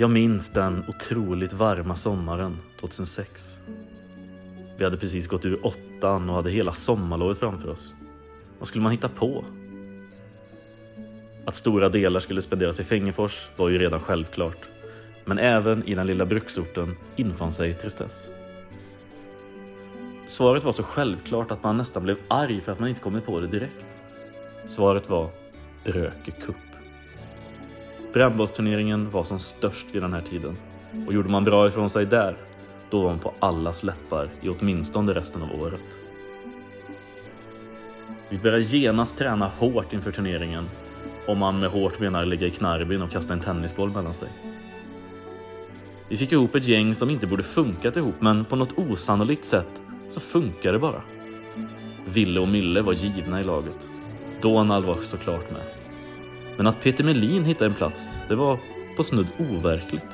Jag minns den otroligt varma sommaren 2006. Vi hade precis gått ur åttan och hade hela sommarlovet framför oss. Vad skulle man hitta på? Att stora delar skulle spenderas i Fängefors var ju redan självklart. Men även i den lilla bruksorten infann sig tristess. Svaret var så självklart att man nästan blev arg för att man inte kommit på det direkt. Svaret var Bröke Cup. Brännbollsturneringen var som störst vid den här tiden och gjorde man bra ifrån sig där, då var man på allas läppar i åtminstone resten av året. Vi började genast träna hårt inför turneringen, om man med hårt menar ligga i knarbin och kasta en tennisboll mellan sig. Vi fick ihop ett gäng som inte borde funkat ihop, men på något osannolikt sätt så funkar det bara. Ville och Mille var givna i laget. Donald var såklart med. Men att Peter Melin hittade en plats, det var på snudd overkligt.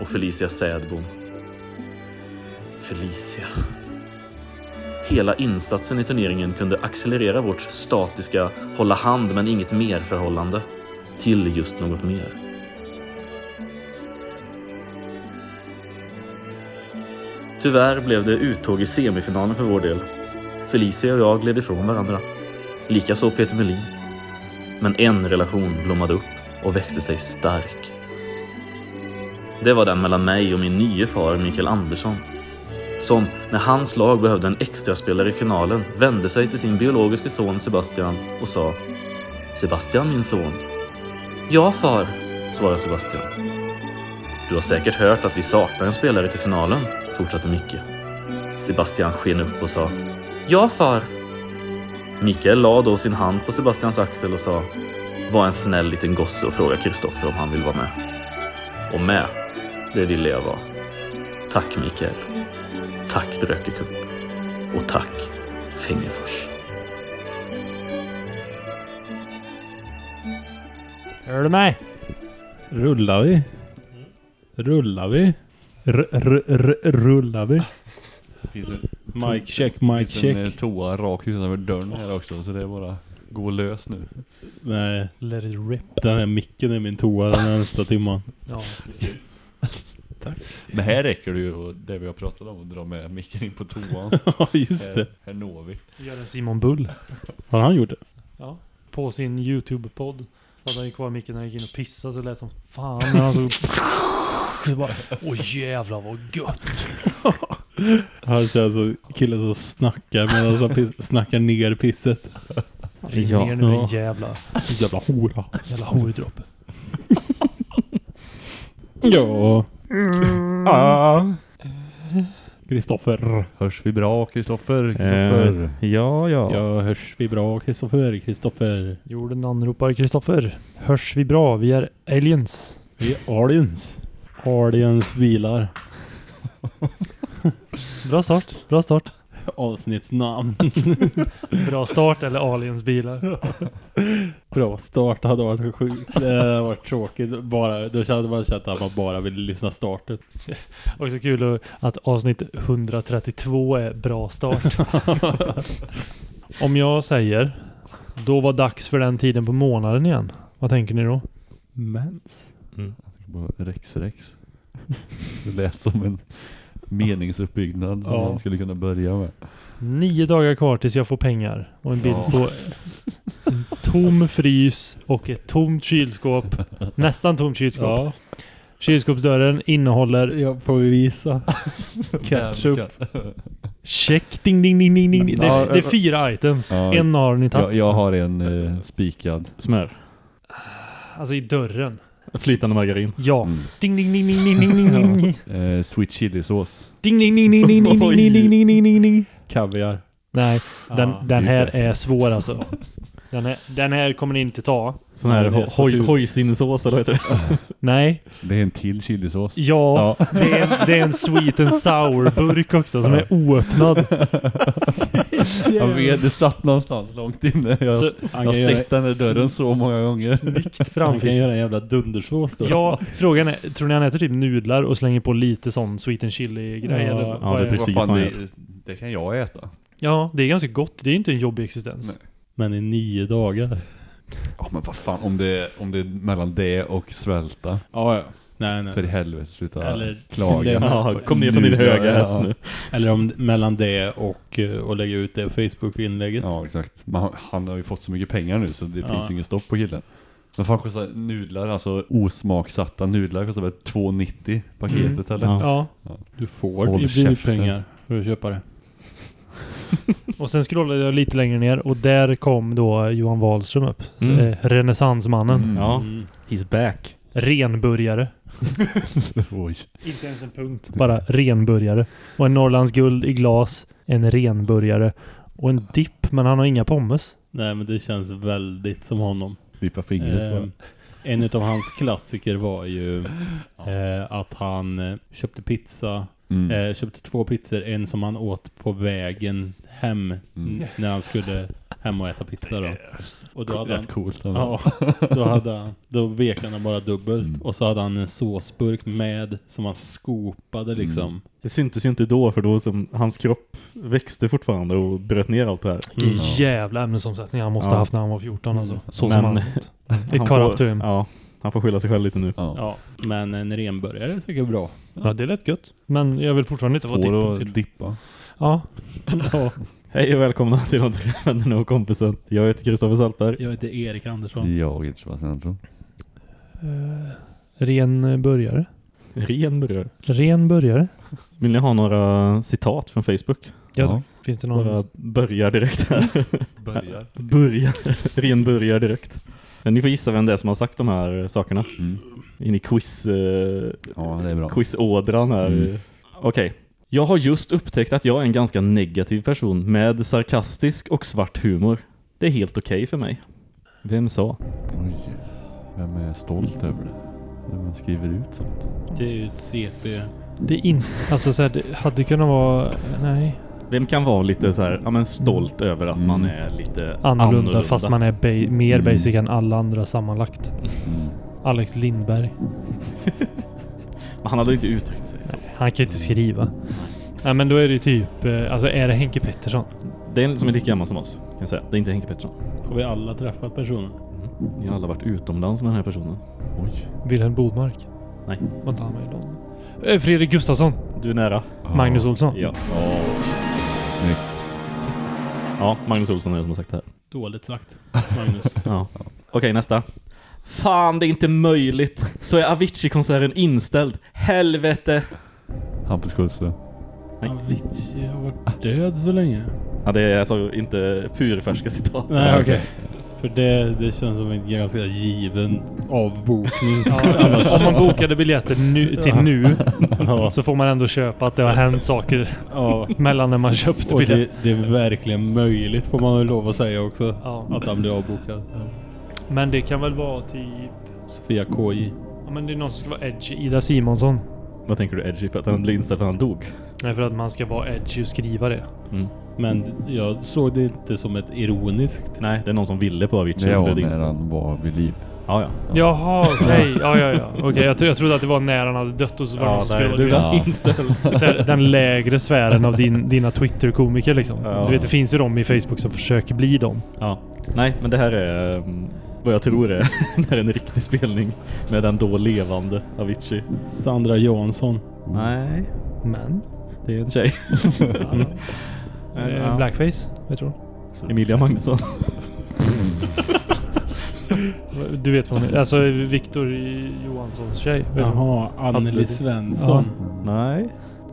Och Felicia Sädbom. Felicia. Hela insatsen i turneringen kunde accelerera vårt statiska hålla hand men inget mer förhållande till just något mer. Tyvärr blev det uttåg i semifinalen för vår del. Felicia och jag gled ifrån varandra. Likaså Peter Melin. Men en relation blommade upp och växte sig stark. Det var den mellan mig och min nye far Mikael Andersson. Som, när hans lag behövde en extraspelare i finalen, vände sig till sin biologiske son Sebastian och sa Sebastian, min son. Ja, far, svarade Sebastian. Du har säkert hört att vi saknar en spelare till finalen, fortsatte Micke. Sebastian sken upp och sa Ja, far. Mikael la då sin hand på Sebastians axel och sa Var en snäll liten gosse och fråga Kristoffer om han vill vara med. Och med, det ville jag vara. Tack Mikael. Tack Brökekupp. Och tack Fängefors. Hör du mig? Rullar vi? Rullar vi? R -r -r rullar vi? Det finns en, Mic check, mic finns en eh, check. toa rakt utanför dörren här också så det är bara gå lös nu. Nej, Let it rip. den här micken är min toa den närmsta timman. Ja. Men här räcker det ju det vi har pratat om att dra med micken in på toan. Ja, just det. Här, här når vi. Gör en Simon Bull. Har han gjort det? Ja. På sin YouTube-podd. Hade han ju kvar micken när han gick in och pissade så lät som fan när han så... Det bara, åh jävlar vad gött. Han känns som killen som snackar medan han piss, snackar ner pisset. Ring Ja. ner nu Ja. jävla, Jävla hora. jävla hordroppe. Ja. Ah. Kristoffer. Hörs vi bra Kristoffer? Kristoffer? ja, ja. Ja, hörs vi bra Kristoffer? Kristoffer. Jorden anropar Kristoffer. Hörs vi bra? Vi är aliens. Vi är aliens. Aliens bilar. Bra start. Bra start. Avsnittsnamn. Bra start eller aliens bilar. Bra start hade varit sjukt. Det hade varit tråkigt. Bara, då hade man känt att man bara ville lyssna starten. Också kul att avsnitt 132 är bra start. Om jag säger då var dags för den tiden på månaden igen. Vad tänker ni då? Mens. Bara Rex Rex. Det lät som en meningsuppbyggnad som Ja. man skulle kunna börja med. Nio dagar kvar tills jag får pengar. Och en bild på en tom frys och ett tomt kylskåp. Nästan tomt kylskåp. Ja, Kylskåpsdörren innehåller jag får vi visa. Ketchup. check, ding, ding, ding, ding, ding. Det, Ja, är, det är fyra items. Ja. En har ni Jag, tagit. jag har en eh, spikad. Smör. Alltså i dörren. Flytande margarin. Ja. Mm. Ding, ding, ding, ding, ding, ding, ding, ding. Eh, sweet chilisås. Ding, ding, ding, ding, ding, ding, ding, ding, ding, ding, ding, ding. Kaviar. Nej, den, här är svår alltså. Den här, den här kommer ni inte ta. Sån här Ja, ho- så hoj, kul. hojsinnessås eller heter det? Nej. Det är en till chilisås. Ja, Det, är en, det är en sweet and sour burk också som är oöppnad. Jag vet, det satt någonstans långt inne. Jag, Så- jag har sett den där dörren så många gånger. Snyggt Han kan göra en jävla dundersås då. Ja, frågan är, tror ni han äter typ nudlar och slänger på lite sån sweet and chili grej? Ja, eller ja, det är precis. Vad fan, det, det kan jag äta. Ja, det är ganska gott. Det är inte en jobbig existens. Nej. Men i nio dagar. Ja men vad fan, om det, om det är mellan det och svälta. Ja, ja. Nej, nej. För i helvete, sluta Eller klaga. det- Ja, kom ner från din höga häst ja. nu. Eller om mellan det och, eh, och lägga ut det Facebook-inlägget. Ja exakt. Men han, har ju fått så mycket pengar nu så det Ja. finns ju ingen stopp på killen. Men fan kostar nudlar, alltså osmaksatta nudlar kostar väl 2,90 paketet eller? Ja. Ja. Du får ju pengar för att köpa det. Och sen scrollade jag lite längre ner och där kom då Johan Wahlström upp. Mm. Eh, renässansmannen. Mm. Ja. He's back. Renburgare. Oj. Inte ens en punkt. Bara renburgare. Och en Norrlands guld i glas. En renburgare. Och en dipp, men han har inga pommes. Nej, men det känns väldigt som honom. Dippa fingret Eh, en av hans klassiker var ju eh, att han eh, köpte pizza. Mm. Eh, köpte två pizzor. En som han åt på vägen hem Mm. när han skulle hem och äta pizza då. Och då hade han, Rätt coolt. ja, då hade han, då vek han bara dubbelt. Mm. Och så hade han en såsburk med som han skopade liksom. Mm. Det syntes ju inte då för då som hans kropp växte fortfarande och bröt ner allt det här. Vilken Mm. jävla ämnesomsättning han måste Ja. ha haft när han var 14 alltså. Mm. Så Men- som han... Han It caught up to him. Ja, han får skylla sig själv lite nu. Ja. Ja, men en renburgare är säkert bra. Ja, det lät gött. Men jag vill fortfarande inte få dippen till. dippa. Ja. Ja, Hej och välkomna till de tre vännerna och kompisen. Jag heter Kristoffer Saltberg. jag heter Erik Andersson. Jag heter Sebastian Andersson. Eh, ren burgare. Ren burgare. Ren burgare. Vill ni ha några citat från Facebook? Ja. Finns det någon... Bara börjar direkt här. Börjar. Börjar. Ren börjar direkt. Men ni får gissa vem det är som har sagt de här sakerna. Mm. In i quiz, eh, Ja, det är bra. quizådran här. Mm. Okej. Jag har just upptäckt att jag är en ganska negativ person med sarkastisk och svart humor. Det är helt okej för mig. Vem sa? Oj. Vem är stolt över det? Man skriver ut sånt. Det är ju ett CP. Det är inte... Alltså så här, det hade kunnat vara... Nej. Vem kan vara lite så här, ja men stolt över att Mm. man är lite Annorlunda, annorlunda, fast man är ba- mer Mm. basic än alla andra sammanlagt. Mm. Alex Lindberg. Men han hade inte uttryckt sig så. Nej, han kan ju inte skriva. Nej men då är det ju typ... eh, Alltså är det Henke Pettersson? Det är en som är lika gammal som oss, kan jag säga. Det är inte Henke Pettersson. Har vi alla träffat personen? Ni har alla varit utomlands med den här personen. Oj. Wilhelm Bodmark? Nej. Var inte han med i London? Eh, Fredrik Gustafsson? Du är nära. Magnus Olsson? Ja. Snyggt. Ja, Magnus Olsson är det som har sagt det här. Dåligt sagt, Magnus. Ja. Okej, nästa. Fan, det är inte möjligt. Så är Avicii-konserten inställd. Helvete! Hampus. Nej. Avicii har varit död så länge. Ja, det är alltså inte purfärska citat. Nej, okej. För det, det känns som en ganska given avbokning. Ja, om man bokade biljetter nu, till nu Ja. så får man ändå köpa att det har hänt saker ja. mellan när man köpte Och biljett. det, det är verkligen möjligt får man väl lov att säga också. Att han blir avbokad. Men det kan väl vara typ... Sofia KJ. Ja men det är någon som ska vara edgy. Ida Simonsson. Vad tänker du edgy? För att han blev inställd för att han dog? Nej för att man ska vara edgy och skriva det. Mm. Men jag såg det inte som ett ironiskt. Nej, det är någon som ville på Avicii som blev när inställd. han var vid liv. Ja, ja. Jaha, okej. Ja, ja, ja. Okej, jag, tro- jag trodde att det var när han hade dött och så var det någon som skulle... du du vet, var Ja. inställd. här, den lägre sfären av din, dina Twitter-komiker liksom. Ja. Du vet, det finns ju de i Facebook som försöker bli dem. Ja. Nej, men det här är um, vad jag tror är när en riktig spelning med den då levande Avicii. Sandra Jansson. Nej, Men... det är en tjej. Eh, Ja. Blackface, jag tror. Emilia Magnusson. Du vet vad hon är. Alltså Viktor Johanssons tjej. Jaha, Anneli Svensson. Nej.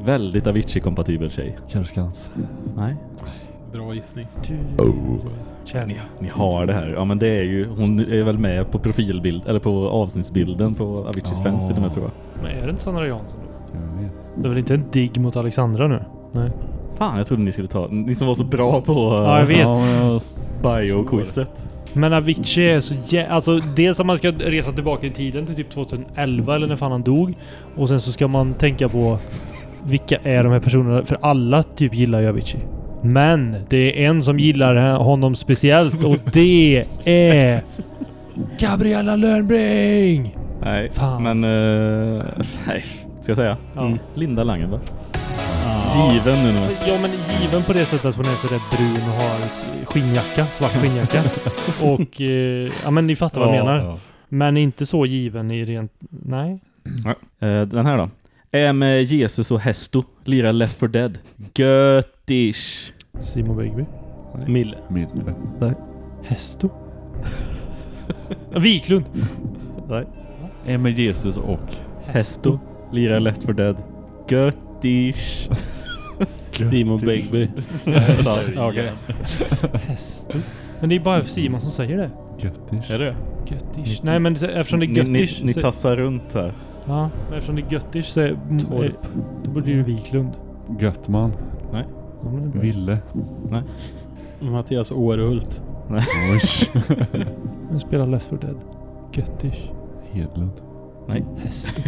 Väldigt Avicii-kompatibel tjej. Karlskans. Nej. Bra gissning. Kärn. Ni, ni har det här. Ja men det är ju, hon är väl med på profilbild, eller på avsnittsbilden på Aviciis Ja. fans till och med tror jag. Men är det inte Sandra Jansson då? Jag vet. Det är väl inte en digg mot Alexandra nu? Nej. Fan, jag trodde ni skulle ta, ni som var så bra på Ja, jag vet. Ja, bio-quizet. Men Avicii är så jä... Alltså dels att man ska resa tillbaka i tiden till typ 2011 eller när fan han dog. Och sen så ska man tänka på vilka är de här personerna? För alla typ gillar ju Avicii. Men det är en som gillar honom speciellt och det är Gabriella Lönnbring! Nej, Fan. men... eh, nej, ska jag säga? Ja. Mm. Linda Langenberg. Given nu nog. Ja men given på det sättet att hon är sådär brun och har skinnjacka, svart skinnjacka. och eh, ja men ni fattar vad jag menar. Ja. Men inte så given i rent... Nej. Eh, den här då. Är med Jesus och Hesto. Lirar Left for Dead. Göttish. Simon Begby. Mille. Mille. Hesto. Ja, Wiklund. Är med Jesus och Hesto. Lirar Left for Dead. Göttish. Simon Begby. Okej. Hesto. Men det är bara Simon som säger det. Göttish. Är det Göttish. Nej men eftersom det är Ni, ni, göttish. ni så- tassar runt här. Ja, men eftersom det är göttish så är... Torp. Då borde det ju Wiklund. Göttman. Ja, men det är bra. Ville. Mattias Århult. Oj. Han spelar Left 4 Dead. Göttish. Hedlund. Hesto.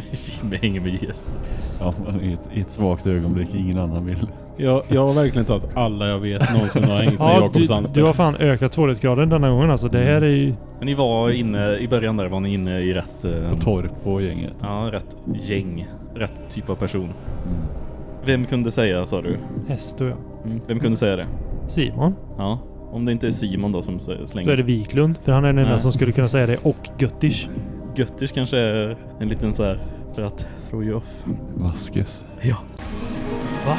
Med hänger med Jesus. Ja, men i ett, i ett svagt ögonblick ingen annan vill. Jag, jag har verkligen tagit alla jag vet någonsin har hängt med Ja, Jakob du, Sandström. du har fan ökat svårighetsgraden denna gången alltså. Det här är ju... Men ni var inne, i början där var ni inne i rätt... eh, På torp och gänget. Ja, rätt gäng. Rätt typ av person. Mm. Vem kunde säga, sa du? Hesto ja. Mm. Vem kunde säga det? Simon. Ja. Om det inte är Simon då som sä- slänger. Då är det Wiklund. För han är den enda Nej. som skulle kunna säga det. Och Göttish. Göttish kanske är en liten så här för att throw you off. Vaskes. Ja. Va?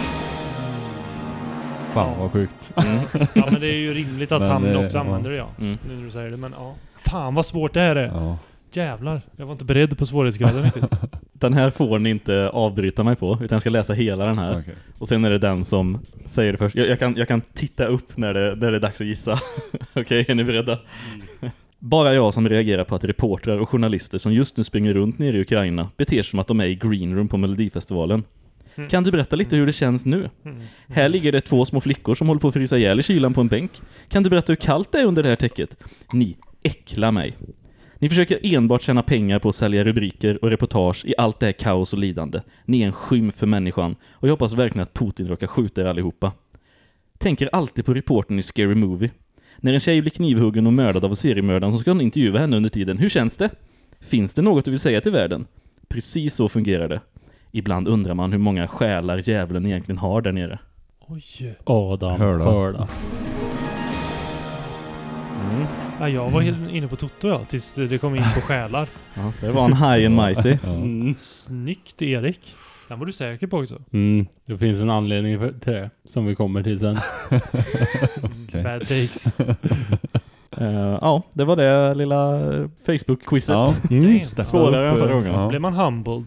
Fan vad sjukt. Mm. Ja men det är ju rimligt att Men, han eh, också ja. använder det ja. Mm. Nu när du säger det. Men ja. Fan vad svårt det här är. Ja. Jävlar. Jag var inte beredd på svårighetsgraden riktigt. Den här får ni inte avbryta mig på, utan jag ska läsa hela den här. Okej. Och sen är det den som säger det först. Jag, jag, kan, jag kan titta upp när det, när det är dags att gissa. Okej, är ni beredda? Bara jag som reagerar på att reportrar och journalister som just nu springer runt nere i Ukraina beter sig som att de är i green room på Melodifestivalen. Mm. Kan du berätta lite hur det känns nu? Mm. Här ligger det två små flickor som håller på att frysa ihjäl i kylan på en bänk. Kan du berätta hur kallt det är under det här täcket? Ni äcklar mig. Ni försöker enbart tjäna pengar på att sälja rubriker och reportage i allt det här kaos och lidande. Ni är en skym för människan och jag hoppas verkligen att Putin råkar skjuta er allihopa. Tänker alltid på reportern i Scary Movie. När en tjej blir knivhuggen och mördad av seriemördaren så ska hon intervjua henne under tiden. Hur känns det? Finns det något du vill säga till världen? Precis så fungerar det. Ibland undrar man hur många själar djävulen egentligen har där nere. Oj. Adam Hörda. Hörda. Mm. Ja, jag var helt inne på Toto ja. Tills det kom in på själar. Ja, det var en high and mighty. Mm. Snyggt Erik. Den var du säker på också. Mm. Det finns en anledning för- till det som vi kommer till sen. Bad takes. Eh, ja, det var det lilla eh, Facebook-quizet. Ja. Mm. Svårare än förra eh, gången. Ja. Blev man humbled?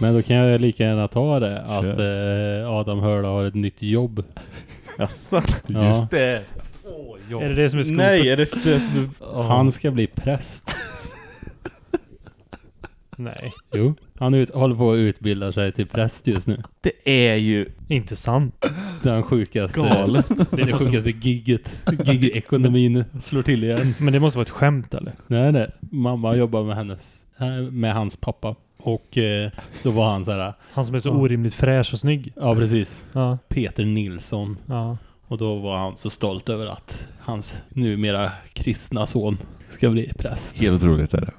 Men då kan jag lika gärna ta det att eh, Adam Hörda har ett nytt jobb. Jaså? Ja. det. Är det det som är skopet? Nej, är det det som du... Han ska bli präst. Nej. Jo. Han ut, håller på att utbilda sig till präst just nu. Det är ju... Inte sant. Den sjukaste... Galet. Det är det sjukaste gigget. Gig-ekonomin slår till igen. Men det måste vara ett skämt eller? Nej, nej. Mamma jobbar med hennes... eh, Med hans pappa. Och eh, då var han så här... Han som är så Ja. orimligt fräsch och snygg. Ja, precis. Ja. Peter Nilsson. Ja. Och då var han så stolt över att hans numera kristna son ska bli präst. Helt otroligt är det.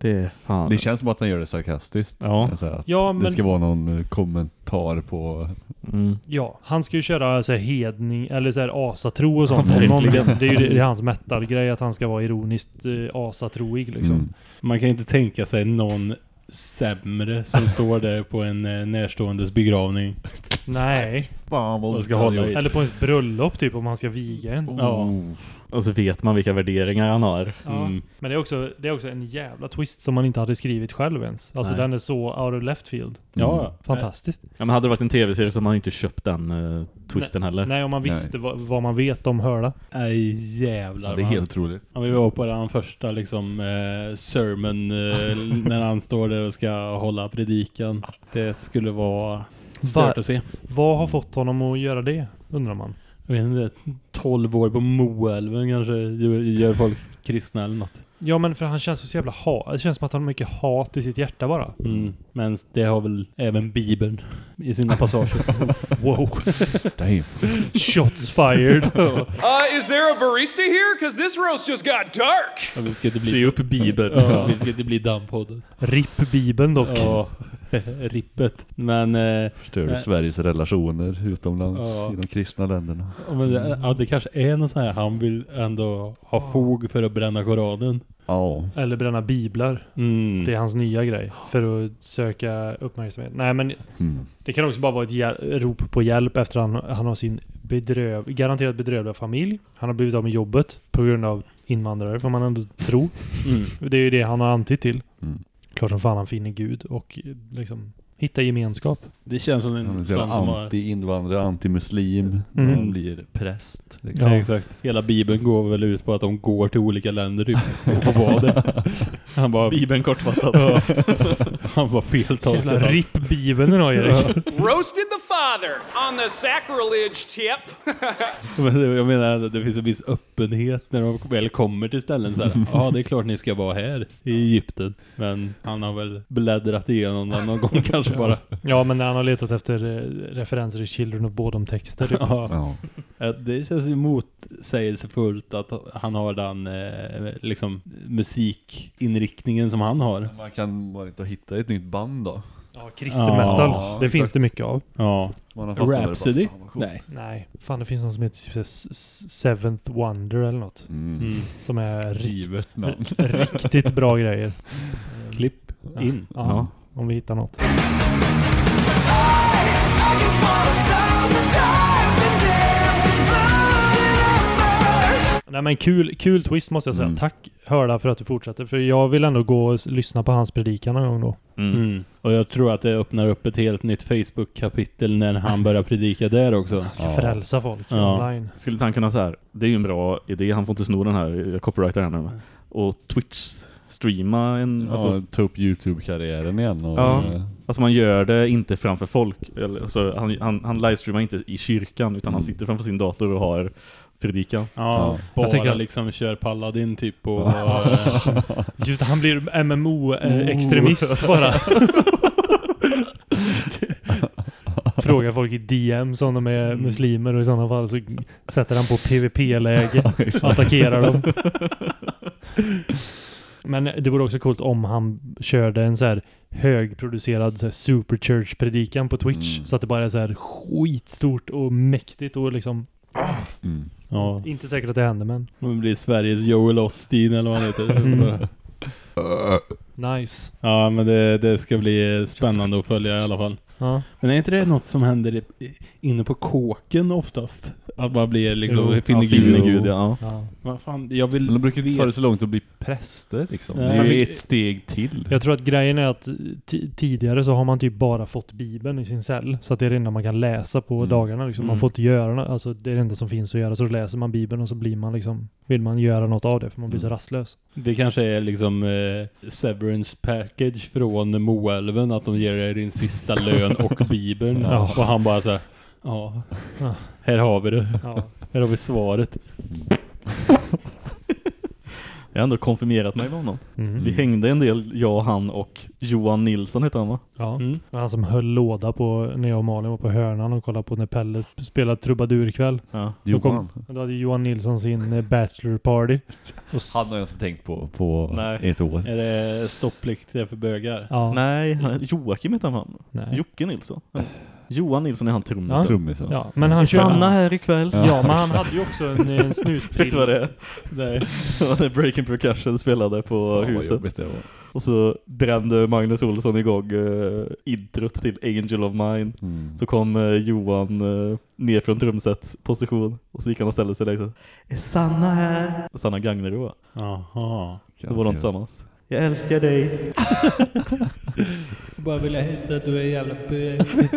Det är fan... Det känns som att han gör det sarkastiskt. Ja. Alltså att Ja, Det men... ska vara någon eh, kommentar på... Mm. Ja, han ska ju köra så här hedning eller så här asatro och sånt. Ja, Någon, det är ju det, det är hans metal-grej att han ska vara ironiskt eh, asatroig liksom. Mm. Man kan inte tänka sig någon sämre som står där på en eh, närståendes begravning. Nej. Fan Och ska hålla i. Eller på ens bröllop typ om han ska viga en. Ja. Och så vet man vilka värderingar han har. Ja. Mm. Men det är, också, det är också en jävla twist som man inte hade skrivit själv ens. Alltså Nej. den är så out of left field. Ja, Fantastiskt. Ja, men hade det varit en tv-serie så hade man inte köpt den uh, twisten heller. Nej, om man visste vad, vad man vet om Hörda. Nej, jävlar. Ja, det är vad helt otroligt. han, vi var på den första liksom eh, sermon eh, när han står där och ska hålla predikan. Det skulle vara stört Va- att se. Vad har fått honom att göra det? Undrar man. Jag vet inte, 12 år på Moälven kanske gör folk kristna eller något. Ja men för han känns så jävla hat. Det känns som att han har mycket hat i sitt hjärta bara. Mm. Men det har väl även Bibeln i sina passager. Wow. Damn. Shots fired. Uh, is there a barista here? Because this roast just got dark. Ja, vi ska inte bli... Se upp Bibeln. Ja, vi ska inte bli dammpodden. RIP Bibeln dock. Ja, rippet. Men, eh, Förstör Nej. Sveriges relationer utomlands Ja. i de kristna länderna. ja, men det, ja, det kanske är något så här, han vill ändå ha fog för att bränna Koranen. Ja. Eller bränna biblar. Mm. Det är hans nya grej. För att söka uppmärksamhet. Nej men Mm. det kan också bara vara ett rop på hjälp efter han, han har sin bedröv, garanterat bedrövliga familj. Han har blivit av med jobbet på grund av invandrare får man ändå tro. Mm. Det är ju det han har antytt till. Mm. Klart som fan han finner Gud och liksom hitta gemenskap. Det känns som en sån så som jävla har... anti-invandrare, anti-muslim. Mm. Han blir präst. Liksom. Ja, Ja. exakt. Hela bibeln går väl ut på att de går till olika länder typ. Och får vara det. Han bara... Bibeln kortfattat. Ja. Han var Så jävla feltolkad. RIP Bibeln idag Erik. Roasted the father on the sacrilege tip. Men jag menar, det finns en viss öppenhet när de väl kommer till ställen så här. Ja, det är klart ni ska vara här i Egypten. Men han har väl bläddrat igenom den någon gång kanske bara. Ja men när han har letat efter eh, referenser i Children of Bodom-texter. Ja. Ja. Eh, Det känns ju motsägelsefullt att han har den eh, liksom musikinriktningen som han har. Man kan bara inte hitta ett nytt band då. Ja, kristen metal. Ja, det exakt. finns det mycket av. Ja. Rhapsody? Nej. Nej. Fan det finns någon som heter typ Seventh Wonder eller något. Mm. Mm. Som är rikt, riktigt bra grejer. Klipp in. Ja, om vi hittar något. Nej men kul, kul twist måste jag säga. Mm. Tack Hörda för att du fortsätter. För jag vill ändå gå och lyssna på hans predikan någon gång då. Mm. Mm. Och jag tror att det öppnar upp ett helt nytt Facebook-kapitel när han börjar predika där också. Han ska Ja. frälsa folk Ja. online. Skulle han kunna så här, det är ju en bra idé, han får inte sno den här eh, copyrighten här nu. Och Twitch streama en, alltså, Alltså, ta upp YouTube-karriären igen och... Ja. alltså man gör det inte framför folk. Eller, alltså, han, han, han livestreamar inte i kyrkan utan han Mm. sitter framför sin dator och har predikan. Ja, bara Jag tänker att- liksom kör Paladin typ och... eh, Just han blir MMO-extremist bara. Frågar folk i DM om de är Mm. muslimer och i sådana fall så sätter han på PVP-läge. attackerar dem. Men det vore också coolt om han körde en så här högproducerad så här superchurch-predikan på Twitch. Mm. Så att det bara är så här skitstort och mäktigt och liksom Mm. ja, inte säkert att det händer men det blir Sveriges Joel Osteen eller vad han heter. Mm. nice. Ja, men det, det ska bli spännande att följa i alla fall. Ja. Men är inte det något som händer i- inne på kåken oftast? Att man blir liksom, Jo. finner Gud. Ja. ja. Vad fan, jag vill Men de brukar inte veta- föra så långt att bli präster liksom. Nej. Det är ju ett steg till. Jag tror att grejen är att ti- tidigare så har man typ bara fått Bibeln i sin cell. Så att det är det enda man kan läsa på Mm. dagarna. Liksom. Man Mm. får inte göra något. Alltså det är det enda som finns att göra. Så då läser man Bibeln och så blir man liksom, vill man göra något av det för man blir så Mm. rastlös. Det kanske är liksom eh, severance package från Moälven att de ger dig din sista lön och bibeln. Ja. Och han bara så här, Ja. här har vi det. Ja. Här har vi svaret. Jag har ändå konfirmerat mig med honom. Mm. Vi hängde en del, jag, han och Johan Nilsson heter han va? ja. Mm. Han som höll låda på, när jag och Malin var på hörnan och kollade på när Pelle spelade trubadurkväll. Ja. Då, kom, då hade Johan Nilsson sin eh, bachelor party. Och s- Han har jag inte tänkt på på Nej. ett år. Är det stopplikt för bögar? ja. Nej, han- Joakim heter han. Nej. Jocke Nilsson. Johan Nilsson är han Ja. trummisen. Trummisen. Ja, men han Är körde... Sanna här ikväll? Ja. Ja, men han hade ju också en, en Vet snusprilla. du vad det är? Nej. Det var när Breaking Percussion spelade på vad huset. det var. Och så brände Magnus Olsson igång uh, introt till Angel of Mine. Mm. Så kom eh, Johan uh, ner från trumsets position och så gick han och ställde sig där. Är Sanna här? Sanna Gagnerud va? Jaha. Då var de tillsammans. Jag älskar dig. Skulle bara vilja hälsa att du är jävla bög.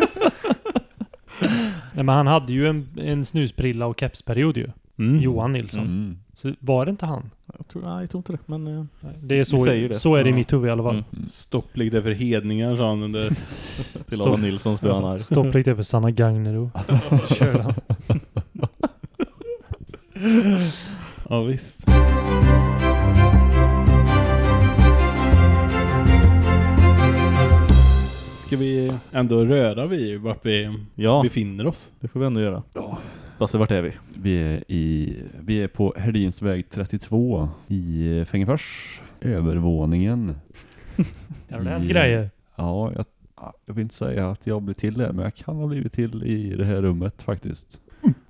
Nej, men han hade ju en, en snusprilla och kepsperiod ju. Mm. Johan Nilsson. Mm. Så var det inte han? Jag tror, nej, jag tror inte det. Men eh, Nej, Det är så, det. så är det i mitt huvud i alla fall. Mm. Stopplikt är för hedningar sa han under... till Stopp. Adam Nilssons bönar. Stopplikt är för Sanna Gagnerud. Körde han. Ja visst. Ska vi ändå röra vid vart vi Ja, befinner oss. det får vi ändå göra. Basse, vart är vi? Vi är, i, vi är på Herdinsväg 32 i Fängefors. Övervåningen. Har det i- grejer? Ja, jag, jag vill inte säga att jag blev till där, men jag kan ha blivit till i det här rummet faktiskt.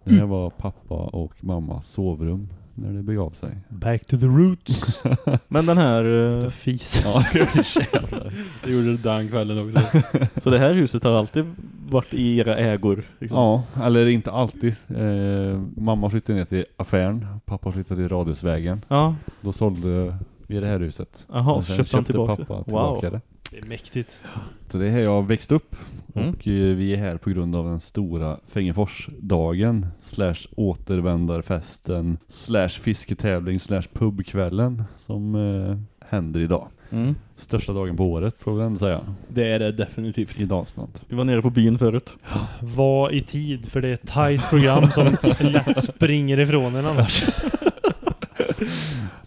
Det här var pappa och mammas sovrum när det begav sig. Back to the roots. Men den här... eh, Fis. Ja. Det gjorde det den kvällen också. Så det här huset har alltid varit i era ägor? Liksom. Ja, eller inte alltid. Eh, mamma flyttade ner till affären, pappa flyttade till Radhusvägen. Ja, Då sålde vi det här huset. jaha, Och så köpte han tillbaka pappa tillbaka det. Det är mäktigt. Så det är här jag har växt upp. Mm. Och eh, vi är här på grund av den stora Fängeforsdagen slash återvändarfesten slash fisketävling slash pubkvällen som eh, händer idag. Mm. Största dagen på året får vi ändå säga. Det är det definitivt. I Dalsland. Vi var nere på byn förut. Var i tid, för det är ett tajt program som lätt springer ifrån en annars.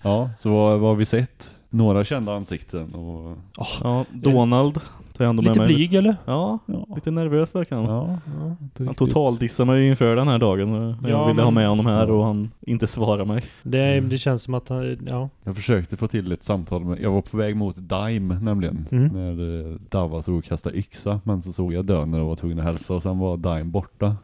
Ja, så vad, vad har vi sett? Några kända ansikten och... Ja, Donald tar ändå med Lite mig. blyg eller? Ja, Ja, lite nervös verkar han. ja, ja Han riktigt. totaldissade mig inför den här dagen. Jag Ja, ville ha men- med honom här Ja. och han inte svarar mig. Det, det känns som att han, ja. Jag försökte få till ett samtal med, jag var på väg mot Dime nämligen, Mm. när eh, Dava stod och kastade yxa, men så såg jag Döner och var tvungen att hälsa och sen var Dime borta.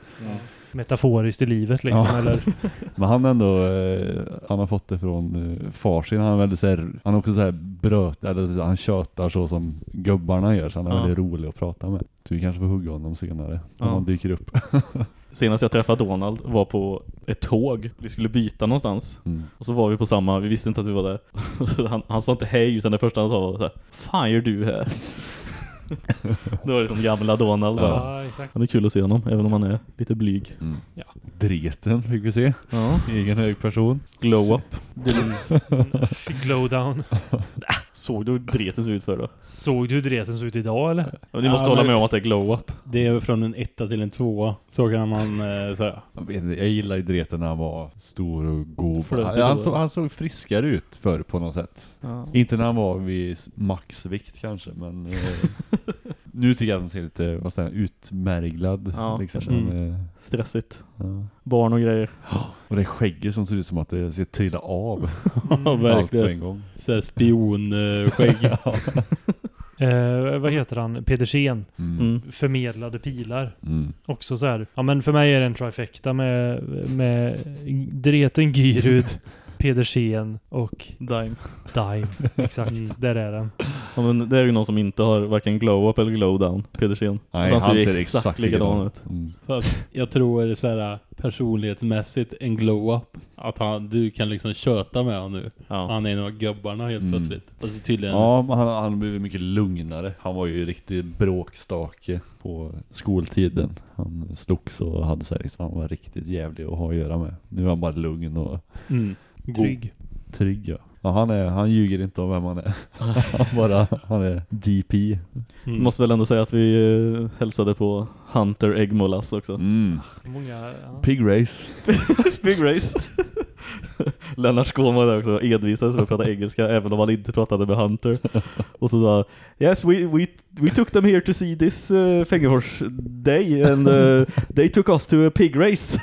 Metaforiskt i livet liksom, Ja. eller? Men han ändå, eh, han har fått det från eh, farsin, han är väldigt så här, han är också så här bröt, eller så, han tjötar så som gubbarna gör, så han är Ja. väldigt rolig att prata med. Så vi kanske får hugga honom senare, om Ja. han dyker upp. Senast jag träffade Donald var på ett tåg. Vi skulle byta någonstans. Mm. Och så var vi på samma, vi visste inte att vi var där. Han, han sa inte hej utan det första han sa var så här, Fan gör du här? det var liksom gamla Donald bara. Ja, exakt. Ja, det är kul att se honom, även om han är lite blyg. Mm. Ja. Dreten fick vi se, Ja. egen hög person. Glow up. Glow down. Såg du hur dreten ser ut för då? Såg du hur dreten såg ut idag eller? Ja, ni måste Ja, hålla med om att det är glow up. Det är från en etta till en tvåa. Så kan man eh, säga. Jag, vet inte, jag gillar ju Dreten när han var stor och god. Han, han, såg, han såg friskare ut förr på något sätt. Ja. Inte när han var vid maxvikt kanske, men eh, nu tycker jag att han ser lite, vad säger utmärglad. Ja, liksom. eh, Stressigt. ja. Barn och grejer. Och det skägget som ser ut som att det ska trilla av Ja, allt på en verkligen. gång. Såhär spionskägg. Eh, vad heter han? Pedersen. Mm. Mm. Förmedlade pilar. Mm. Också så här. Ja men för mig är det en trifecta med, med Dreten Gyrud, Pedersen och Dime. Dime. Exakt, Mm. där är den. Ja, men det är ju någon som inte har varken glow up eller glow down. Pedersen. Nej, han ser ju exakt, exakt likadan ut. Mm. Fast jag tror så här personlighetsmässigt en glow-up. Att han, du kan liksom köta med honom nu. Ja. Han är en av gubbarna helt Mm. plötsligt. Alltså tydligen. Ja, han, han blev mycket lugnare. Han var ju riktigt bråkstake på skoltiden. Han slogs och hade sig liksom, han var riktigt jävlig att ha att göra med. Nu är han bara lugn och Mm. God. Trygg. trygg. Ja. Ja, han, är, han ljuger inte om vem han är. han bara, han är DP. Mm. Måste väl ändå säga att vi eh, hälsade på Hunter Eggmolas också. Mm. Många, ja. Pig race. Big race. Lennart Skån var där också, envisades med att prata engelska även om han inte pratade med Hunter. Och så sa Yes, we, we, we took them here to see this uh, Fängefors day and uh, they took us to a pig race.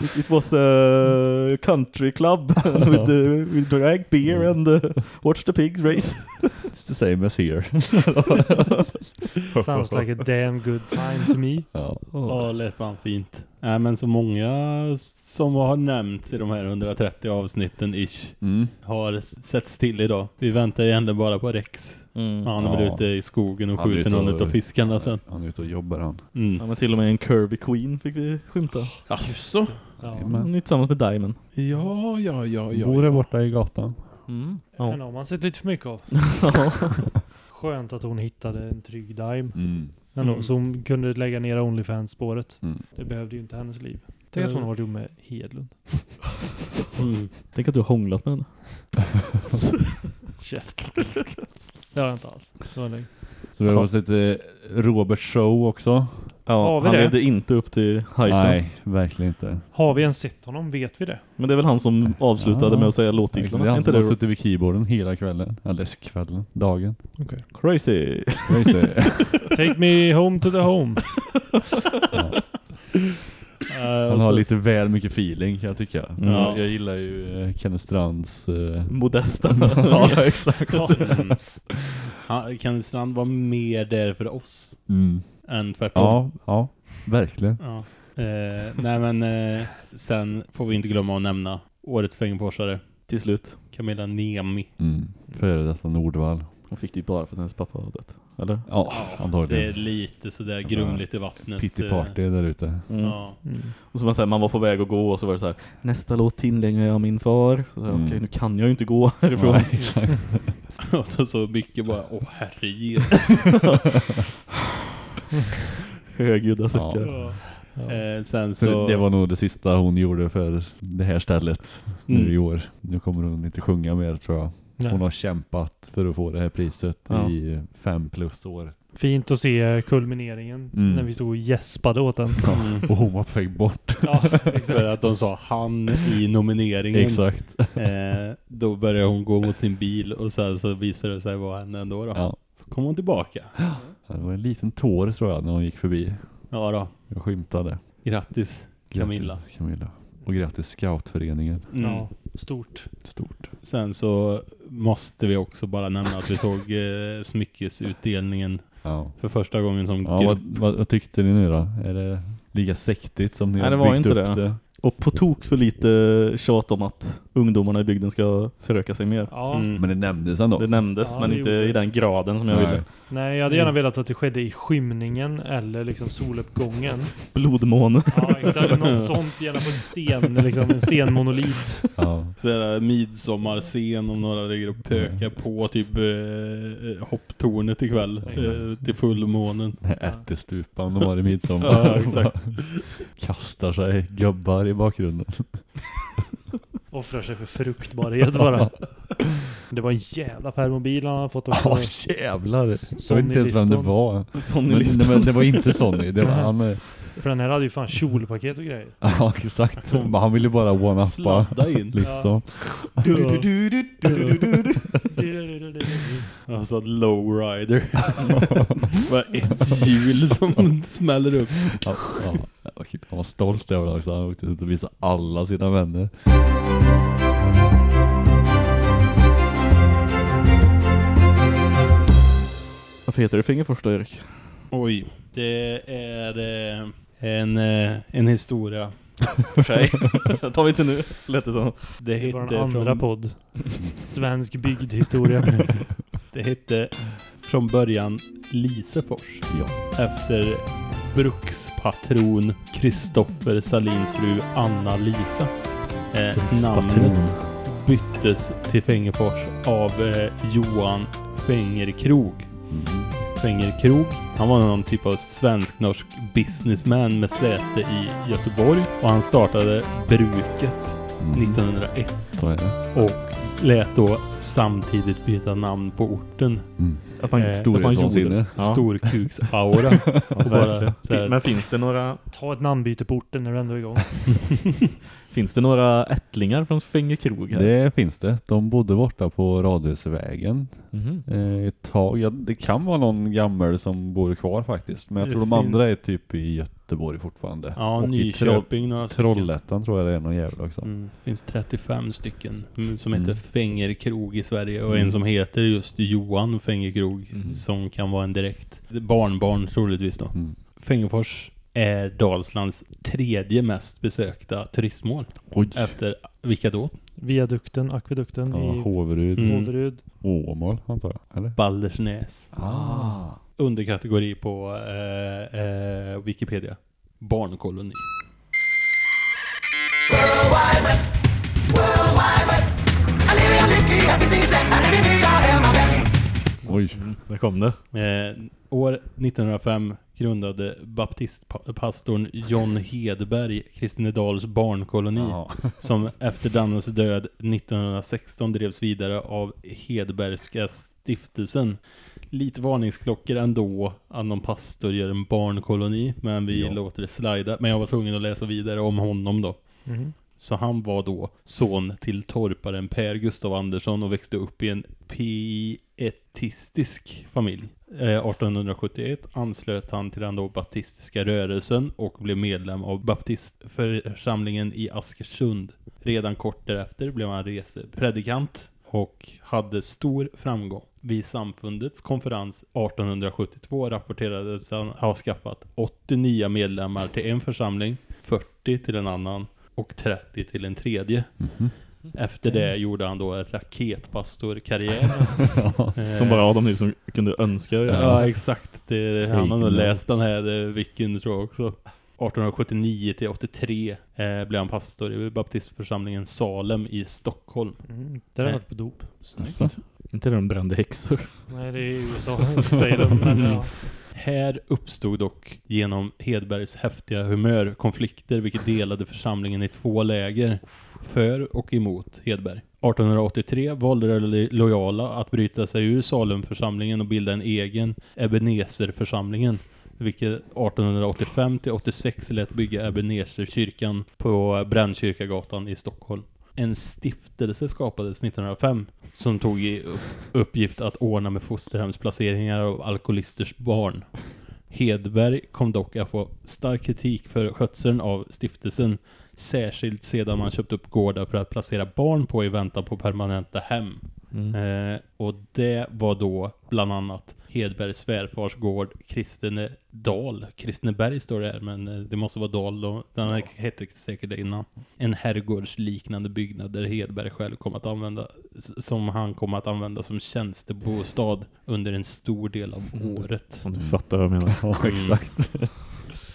It, it was a country club with, uh, we drank beer and uh, watched the pigs race. The same as here. Sounds like a damn good time to me. ja. Ja, lät fan fint. Nej, men så många som har nämnts i de här 130 avsnitten ish Mm. har setts till idag. Vi väntar egentligen bara på Rex. Mm. Ja, han är väl Ja. ute i skogen och Han är skjuter ute någon och- utav fiskarna sen. Han är ute och jobbar han. Mm. Ja, men till och med en curvy queen fick vi skymta. Jaså? Ja. Men- Nytt tillsammans med Diamond. Ja, ja, ja, ja. Bor där borta i gatan. Mm. Den Ja. har man sett lite för mycket av. Skönt att hon hittade en trygg dime. Mm. Ändå, Mm. Så hon kunde lägga ner Onlyfans-spåret. Mm. Det behövde ju inte hennes liv. Tänk att hon har varit ihop med Hedlund. Mm. Tänk att du har hånglat med henne. Käft. Det har jag inte alls. Det var. Så vi har fått lite Robert Show också. Har Ja, vi han det? levde inte upp till hypen. Nej, verkligen inte. Har vi ens sett honom? Vet vi det? Men det är väl han som avslutade Ja. med att säga Det låttitlarna. är Är han inte som det har då? suttit vid keyboarden hela kvällen. Eller kvällen, dagen. Crazy. Crazy. Take me home to the home. Han har lite väl mycket feeling kan jag tycka. Ja. Jag gillar ju eh, Kenneth Strands... eh, Modesta. ja, exakt. Mm. Han, Kenneth Strand var mer där för oss Mm. än tvärtom. Ja, ja, verkligen. Ja. Eh, nej men eh, sen får vi inte glömma att nämna årets fängelseforsare Till slut. Camilla Nemi. Mm. Före detta Nordvall. Hon fick det ju bara för att hennes pappa var dött. Eller? Ja, Det är antagligen. lite sådär grumligt i vattnet. Pitty eh, party där ute. Mm. Ja. Och så var, så här, man var på väg att gå och så var det så här Nästa låt tillägnar jag min far. Så, Mm. Okej, nu kan jag ju inte gå härifrån. Nej, exakt. Och så mycket bara, åh herre Jesus. Högljudda suckar. Ja. eh, sen Så så... det var nog det sista hon gjorde för det här stället Mm. nu i år. Nu kommer hon inte sjunga mer tror jag. Nej. Hon har kämpat för att få det här priset Ja. i fem plus år. Fint att se kulmineringen Mm. när vi stod och gäspade åt den. Mm. Och hon var på väg bort. Ja, För exakt. att de sa han i nomineringen. Exakt. Eh, då började hon gå mot sin bil och sen så visade det sig vara henne ändå då. Ja. Så kom hon tillbaka. Det var en liten tår tror jag när hon gick förbi. Ja då. Jag skymtade. Grattis Camilla. Grattis, Camilla. Och grattis scoutföreningen. Mm. Ja, stort. Stort. Sen så måste vi också bara nämna att vi såg eh, smyckesutdelningen Ja. för första gången som Ja, grupp. vad, vad, vad tyckte ni nu då? Är det lika sektigt som ni Nej, har det var byggt inte upp det. det? Och på tok för lite tjat om att ungdomarna i bygden ska föröka sig mer. Ja. Mm. Men det nämndes ändå. Det nämndes, Ja, men det inte gjorde i den graden som jag Nej. ville. Nej, jag hade gärna velat att det skedde i skymningen eller liksom soluppgången. Blodmåne. Ja, exakt. Något sånt, gärna på en sten, liksom en stenmonolit. Ja. Sådär midsommarscen om några ligger och pökar på typ eh, hopptornet ikväll eh, till fullmånen. Ättestupan de har i midsommar. Ja, exakt. Kastar sig gubbar i bakgrunden. Offrar sig för fruktbarhet bara. Det var en jävla permobil han har fått också. Ja jävlar. Jag vet inte ens vem det var. Sonny Men, nej, men det var inte Sonny. Det var han. eh, För den här hade ju fan kjolpaket och grejer. Ja exakt. Han ville bara one-uppa Sladda in. listan. Alltså lowrider. Bara ett hjul som smäller upp. Ja, ja. okej. Han var stolt över det också. Han åkte ut och visade alla sina vänner. Varför heter det Fingerfors då, Erik? Oj, det är eh, en, eh, en historia. För sig. det tar vi inte nu, lät det som. Det Det var hette, en andra från, podd. Svensk byggdhistoria. det hette från början Lisefors. Ja. Efter brukspatron Kristoffer Salins fru Anna-Lisa. Eh, namnet byttes till Fängerfors av eh, Johan Fängerkrog. Mm. Fängerkrog. Han var någon typ av svensk-norsk businessman med säte i Göteborg. Och han startade bruket Mm. 1901 Så är det. och lät då samtidigt byta namn på orten. Mm. Att man, Eh, man gjorde. Ja. Storkuksaura. bara här, Men finns det några Ta ett namnbyte på orten när du ändå är igång. Finns det några ättlingar från Fängerkrog här? Det finns det. De bodde borta på Radhusvägen Mhm. eh, ett tag. Ja, det kan vara någon gammal som bor kvar faktiskt. Men jag Det tror de finns- andra är typ i Göteborg fortfarande. ja, Och i Nyköping några Troll-. Trollhättan tror jag det är någon jävla också. Mm. finns 35 stycken mm, som Mm. heter Fängerkrog i Sverige och Mm. en som heter just Johan Fängerkrog Mm. som kan vara en direkt barnbarn troligtvis då. Mm. Fängerfors är Dalslands tredje mest besökta turistmål. Oj. Efter vilka då? Viadukten, akvedukten Ja, i Håverud. Mm. Håverud. Åmål antar jag. Eller? Baldersnäs. Ah. Underkategori på eh, eh, Wikipedia. Barnkoloni. Oj. Där kom det. Eh, år 1905 grundade baptistpastorn John Hedberg Kristinedals barnkoloni Ja. som efter Dannes död 1916 drevs vidare av Hedbergska stiftelsen lite varningsklockor ändå att någon pastor gör en barnkoloni. Men vi Ja. låter det slida. Men jag var tvungen att läsa vidare om honom då. Mhm. Så han var då son till torparen Per Gustav Andersson och växte upp i en pietistisk familj. Eh, 1871 anslöt han till den då baptistiska rörelsen och blev medlem av baptistförsamlingen i Askersund. Redan kort därefter blev han resepredikant och hade stor framgång. Vid samfundets konferens 1872 rapporterades han ha skaffat 80 nya medlemmar till en församling, 40 till en annan och 30 till en tredje. Mhm. Efter det gjorde han då en raketpastorkarriär. Eh, Som bara Adam Nilsson kunde önska. Ja, exakt. Det, han har nog läst den här eh, wikin tror jag också. 1879 till 83 eh, blev han pastor i baptistförsamlingen Salem i Stockholm. Mm. Där har jag varit på dop. Alltså, Inte där de brände häxor. Nej, det är i USA, säger de. Men ja. Här uppstod dock genom Hedbergs häftiga humör konflikter vilket delade församlingen i två läger för och emot Hedberg. 1883 valde de lojala att bryta sig ur Salemförsamlingen och bilda en egen Ebenezerförsamlingen, vilket 1885-86 lät bygga Ebenezerkyrkan på Brännkyrkagatan i Stockholm. En stiftelse skapades 1905 som tog i uppgift att ordna med fosterhemsplaceringar av alkoholisters barn. Hedberg kom dock att få stark kritik för skötseln av stiftelsen, särskilt sedan man köpt upp gårdar för att placera barn på i väntan på permanenta hem. Mm. Eh, och det var då bland annat Hedbergs svärfars gård Kristenedal. Kristineberg står det här, men eh, det måste vara Dal då. Den här hette säkert det innan. En herrgårdsliknande byggnad där Hedberg själv kom att använda, som han kom att använda som tjänstebostad under en stor del av året. Om du fattar vad jag menar. ja, exakt.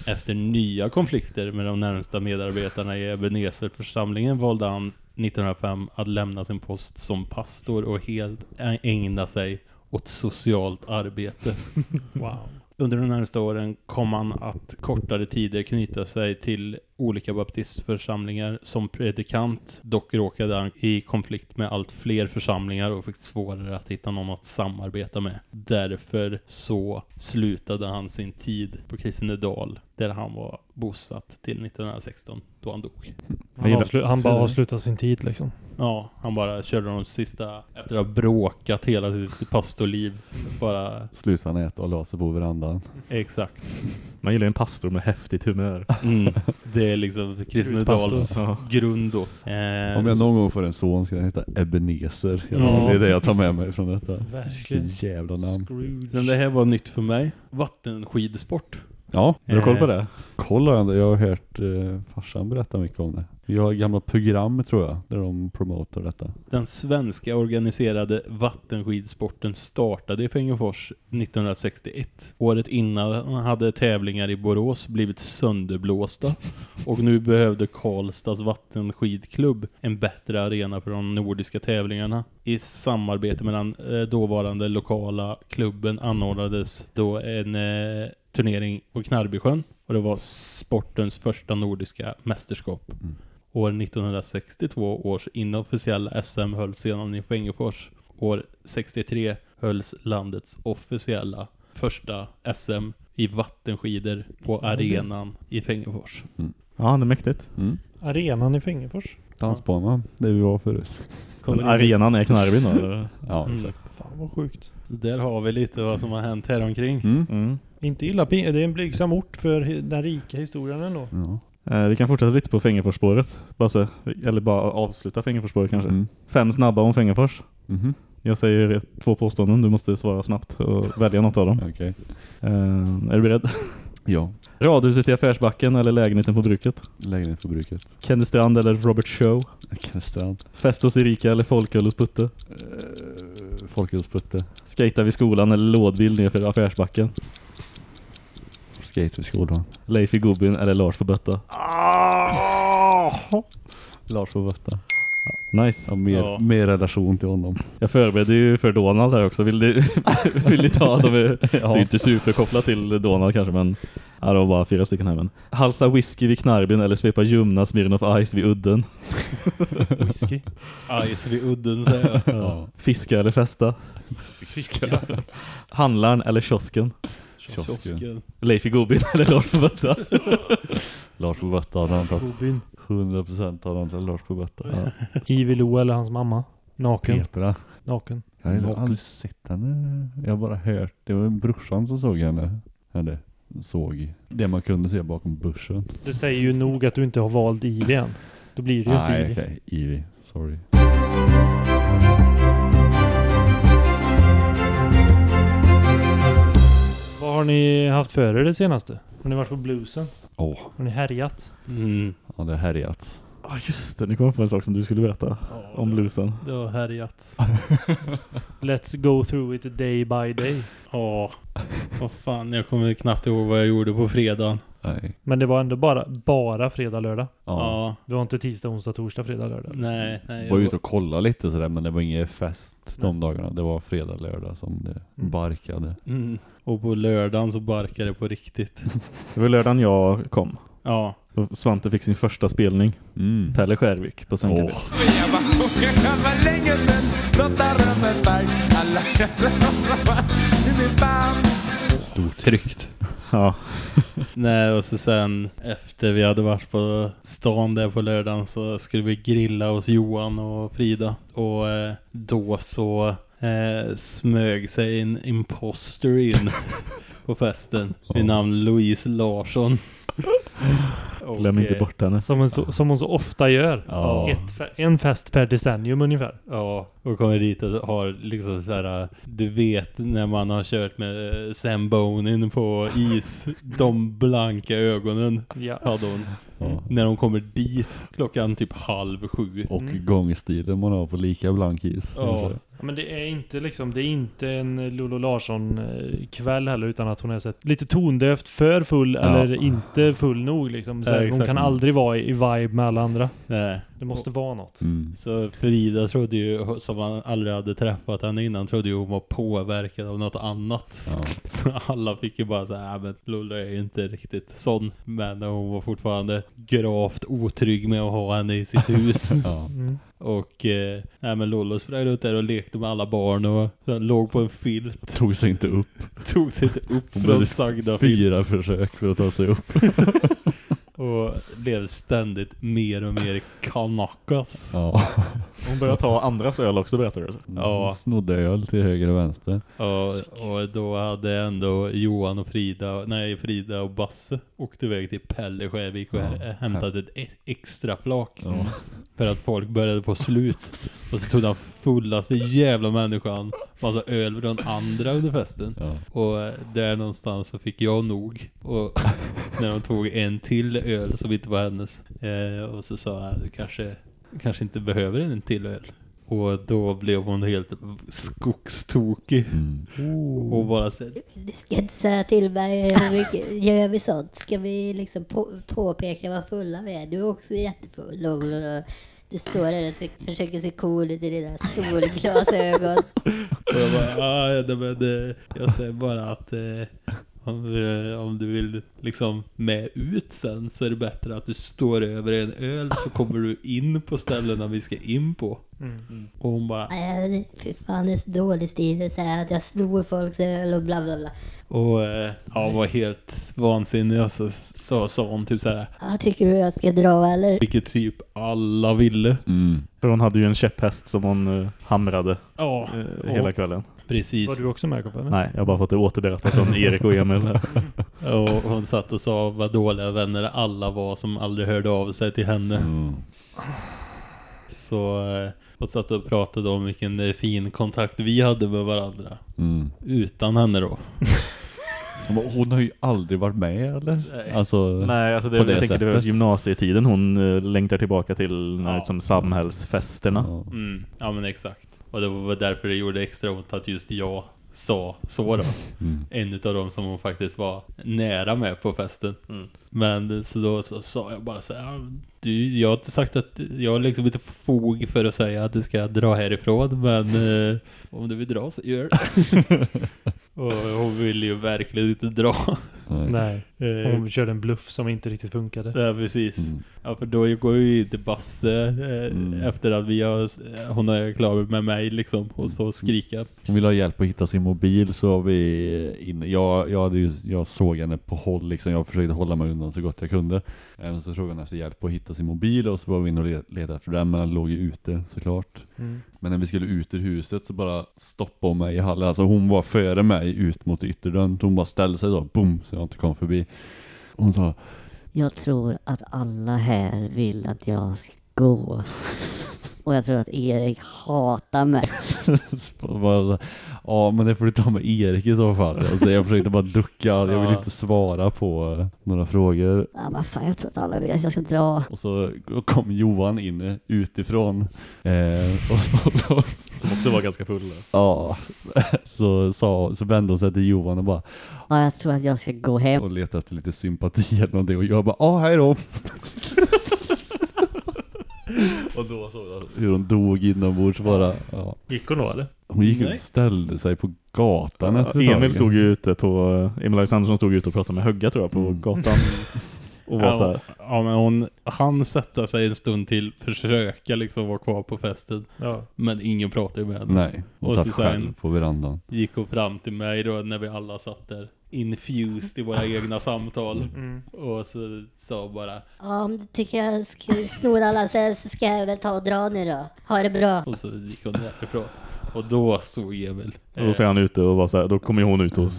Efter nya konflikter med de närmsta medarbetarna i Ebenezer-församlingen valde han 1905 att lämna sin post som pastor och helt ägna sig åt socialt arbete. Wow. Under de närmaste åren kom han att kortare tider knyta sig till olika baptistförsamlingar som predikant. Dock råkade han i konflikt med allt fler församlingar och fick svårare att hitta någon att samarbeta med. Därför så slutade han sin tid på Kristinedal där han var bosatt till 1916 då han dog. Han, avslu- han bara avslutar sin tid liksom. Ja, han bara körde de sista, efter att ha bråkat hela sitt pastorliv. Bara, Slutade han äta och la sig på verandan. exakt. Man gillar en pastor med häftigt humör. Mm. Det är liksom Kristinedals Ja. grund då. Eh, Om jag så- någon gång får en son ska han heta Ebenezer. Ja. Det är det jag tar med mig från detta. Verkligen. Jävla namn. Scrooge. Men det här var nytt för mig. Vattenskidsport. Ja, Har du koll på det? kolla ändå. Jag har hört eh, farsan berätta mycket om det. Vi har gamla program tror jag, där de promotar detta. Den svenska organiserade vattenskidsporten startade i Fängefors 1961. Året innan hade tävlingar i Borås blivit sönderblåsta och nu behövde Karlstads vattenskidklubb en bättre arena för de nordiska tävlingarna. I samarbete med den eh, dåvarande lokala klubben anordnades då en eh, turnering på Knarbysjön och det var sportens första nordiska mästerskap. Mm. År 1962 års inofficiella SM hölls sedan i Fängefors. År 63 hölls landets officiella första SM i vattenskidor på arenan i Fängefors. Ja, det är mäktigt. Mm. Arenan i Fängefors. Dansbanan, det vi var förut. Kommer Men arenan är Knarvin då? eller? Ja, Mm. exakt. Fan vad sjukt. Där har vi lite vad som har hänt här omkring. Mm. Mm. Inte illa pin- Det är en blygsam ort för hi- den rika historien ändå. Ja. Eh, vi kan fortsätta lite på Fängeforsspåret. Basse. Eller bara avsluta Fängeforsspåret kanske. Mm. Fem snabba om Fängefors. Mhm. Jag säger ett- två påståenden. Du måste svara snabbt och välja något av dem. Okej. Eh, är du beredd? Ja, Radhuset i Affärsbacken eller lägenheten på bruket? lägenhet på bruket. Kennedy Strand eller Robert Show? Kennstrand. Fest hos Erika eller folköl hos Putte? Uh, Folkhälsputte. Skejta vid skolan eller lådbil nerför Affärsbacken? Skate vid skolan. Leif i Gubbin eller Lars på Bötta? Lars på Vötta. Nice. Ja, mer, Ja. mer relation till honom. Jag förberedde ju för Donald här också. Vill ni, vill ni ta dem? Det är ju inte superkopplat till Donald kanske men Ja, det var bara fyra stycken här men. Halsa whisky vid knarben eller svepa ljumna Smirnoff Ice vid udden. Whisky. Ice vid udden säger jag. Ja. Fiska eller festa. Fiska. Handlaren eller kiosken. Kiosken. Leif i Gobin eller Lars på Bötta. Lars på Bötta hade han tagit. Robin. 100% hade han tagit Lars på Bötta. Ja. Ivy Lo eller hans mamma. Naken. Petra. Naken. Jag har Naken. aldrig sett henne. Jag har bara hört. Det var brorsan som såg henne. Eller såg det man kunde se bakom börsen. Det säger ju nog att du inte har valt Ivy än. Då blir det ju inte Nej, Ivy. okej. Ivy. Sorry. Har ni haft för er det senaste? Har ni varit på bluesen? Åh, Har ni härjat? Mm. ja, det har härjat. Ja ah, just det, nu kom jag på en sak som du skulle berätta om bluesen. Det har härjat. Let's go through it day by day. Ja. Vad fan, jag kommer knappt ihåg vad jag gjorde på fredagen. Nej. Men det var ändå bara, bara fredag, lördag. Ja. Ja. Det var inte tisdag, onsdag, torsdag, fredag, lördag. Nej, nej. Jag var jag ute och kollade lite sådär men det var ingen fest de Nej. dagarna. Det var fredag, lördag som det Mm. barkade. Mm. Och på lördagen så barkade det på riktigt. Det var lördagen jag kom. Ja. Och Svante fick sin första spelning. Mm. Pelle Skärvik på Sänkaryd. Åh, Jag var ung, det var länge sen Blottar med färg Alla i min famn Stort tryckt. Ja. Nej, och så sen efter vi hade varit på stan där på lördagen så skulle vi grilla hos Johan och Frida. Och eh, då så eh, smög sig en imposter in på festen vid namn Louise Larsson. Glöm inte bort henne. Som, hon så, som hon så ofta gör. Ja. Ett, en fest per decennium ungefär. Ja, och kommer dit och har liksom så här, du vet när man har kört med eh, Sam Bonin på is, de blanka ögonen Ja. hade hon. ja. När de kommer dit klockan typ halv sju. Och Mm. gångstilen man har på lika blank is. Ja. Ja, Men det är inte liksom, det är inte en Lolo Larsson eh, kväll heller utan att hon är sett lite tondövt för full Ja. eller inte full nog liksom. Så Ja, här, hon exakt. kan aldrig vara i vibe med alla andra. Nej. Det måste vara något. Mm. Så Frida trodde ju, som man aldrig hade träffat henne innan, trodde ju hon var påverkad av något annat. Ja. Så alla fick ju bara säga, "Ja, men Lola är ju inte riktigt sån. Men hon var fortfarande gravt otrygg med att ha henne i sitt hus. Ja. Mm. Och eh, nej, men Lollo sprang runt där och lekte med alla barn och sen låg på en filt. Tog sig inte upp. Tog sig inte upp Hon från sagda filt. Fyra försök för att ta sig upp. Och blev ständigt mer och mer kanackas. Ja. Hon började ta andras öl också berättar du. Ja. Snodde öl till höger och vänster. Och, och då hade ändå Johan och Frida, nej Frida och Basse åkt iväg till Pelle Skärvik och Ja. hä- hämtat ett e- extra flak. Ja. För att folk började få slut. Och så tog den fullaste jävla människan massa öl från andra under festen. Ja. Och eh, där någonstans så fick jag nog. Och när de tog en till öl som inte var hennes. Eh, och så sa jag, du kanske, kanske inte behöver en till öl. Och då blev hon helt skogstokig. Mm. Och bara så Du ska inte säga till mig hur mycket gör vi sånt? Ska vi liksom på, påpeka vad fulla vi är? Du är också jättefull och, och du står där och försöker se cool ut i dina solglasögon. Och jag bara, ah, ja, men, jag säger bara att eh, om, eh, om du vill liksom med ut sen så är det bättre att du står över en öl så kommer du in på ställena vi ska in på. Mm. Och hon bara, Nej, fy fan det är så dålig stil att säga att jag snor folks öl och bla bla bla. och eh, ja, var helt vansinnig och så sa så hon typ så här, Ja, tycker du jag ska dra eller? vilket typ alla ville. Mm. För hon hade ju en käpphäst som hon uh, hamrade Ja, eh, hela kvällen. Precis. Var du också med Koffe? Nej, jag har bara fått det återberättat från Erik och Emil. Och hon satt och sa vad dåliga vänner alla var som aldrig hörde av sig till henne. Mm. Så eh, och satt och pratade om vilken eh, fin kontakt vi hade med varandra. Mm. Utan henne då. Hon har ju aldrig varit med eller? Nej. Alltså, Nej, alltså det, På jag det tänker det var gymnasietiden hon uh, längtar tillbaka till när, Ja. som samhällsfesterna. ja. Mm, ja men exakt. Och det var därför det gjorde extra ont att just jag sa så då. Mm. En av dem som hon faktiskt var nära med på festen. Mm. Men så då så sa jag bara så här, "Ja, du, jag har inte sagt att jag har liksom inte fog för att säga att du ska dra härifrån, men eh, om du vill dra så gör det. och hon vill ju verkligen inte dra. Nej. Nej. Eh, Hon körde en bluff som inte riktigt funkade. Ja, precis. Mm. Ja, för då går ju in till Basse eh, Mm. efter att vi har, hon är klar med mig liksom och så skrika. Hon vill ha hjälp att hitta sin mobil så vi inne. Jag, jag, hade ju, jag såg henne på håll liksom. Jag försökte hålla mig undan så gott jag kunde. Även så frågade hon efter hjälp att hitta sin mobil och så var vi inne och le- letade efter den men den låg ju ute såklart. Mm. Men när vi skulle ut ur huset så bara stoppade hon mig i hallen. Alltså hon var före mig ut mot ytterdörren. Hon bara ställde sig då, boom, så jag inte kom förbi. Hon sa, Jag tror att alla här vill att jag ska gå. Och jag tror att Erik hatar mig. bara ja men det får du ta med Erik i så fall. Alltså jag försökte bara ducka, jag ville Ja. inte svara på eh, några frågor. Ja, men fan, jag tror att alla vill att jag ska dra. Och så kom Johan in utifrån. Eh, och, och, och, Som också var ganska full. ja, så, sa, så vände hon sig till Johan och bara Ja, jag tror att jag ska gå hem. och letade efter lite sympati eller någonting. Och jag bara, ja hej då. och då såg jag hur hon dog inombords bara. Ja. Gick hon då eller? Hon gick och ställde sig på gatan efter ett Emil stod ju ute på, Emil Alexandersson stod ute och pratade med Högga tror jag på Mm. gatan. Och var så Ja, här, ja men hon han sätta sig en stund till, försöka liksom vara kvar på festen. Ja. Men ingen pratade med henne. Nej, hon Och satt så sa själv på verandan. Gick hon fram till mig då när vi alla satt där infused i våra egna samtal. Mm. Och så sa bara Ja, om du tycker jag ska snora alla så, så ska jag väl ta och dra nu då. Ha det bra. Och så gick hon därifrån. Och då såg Emil. och då ser han ute och var så här, då kommer hon ut och,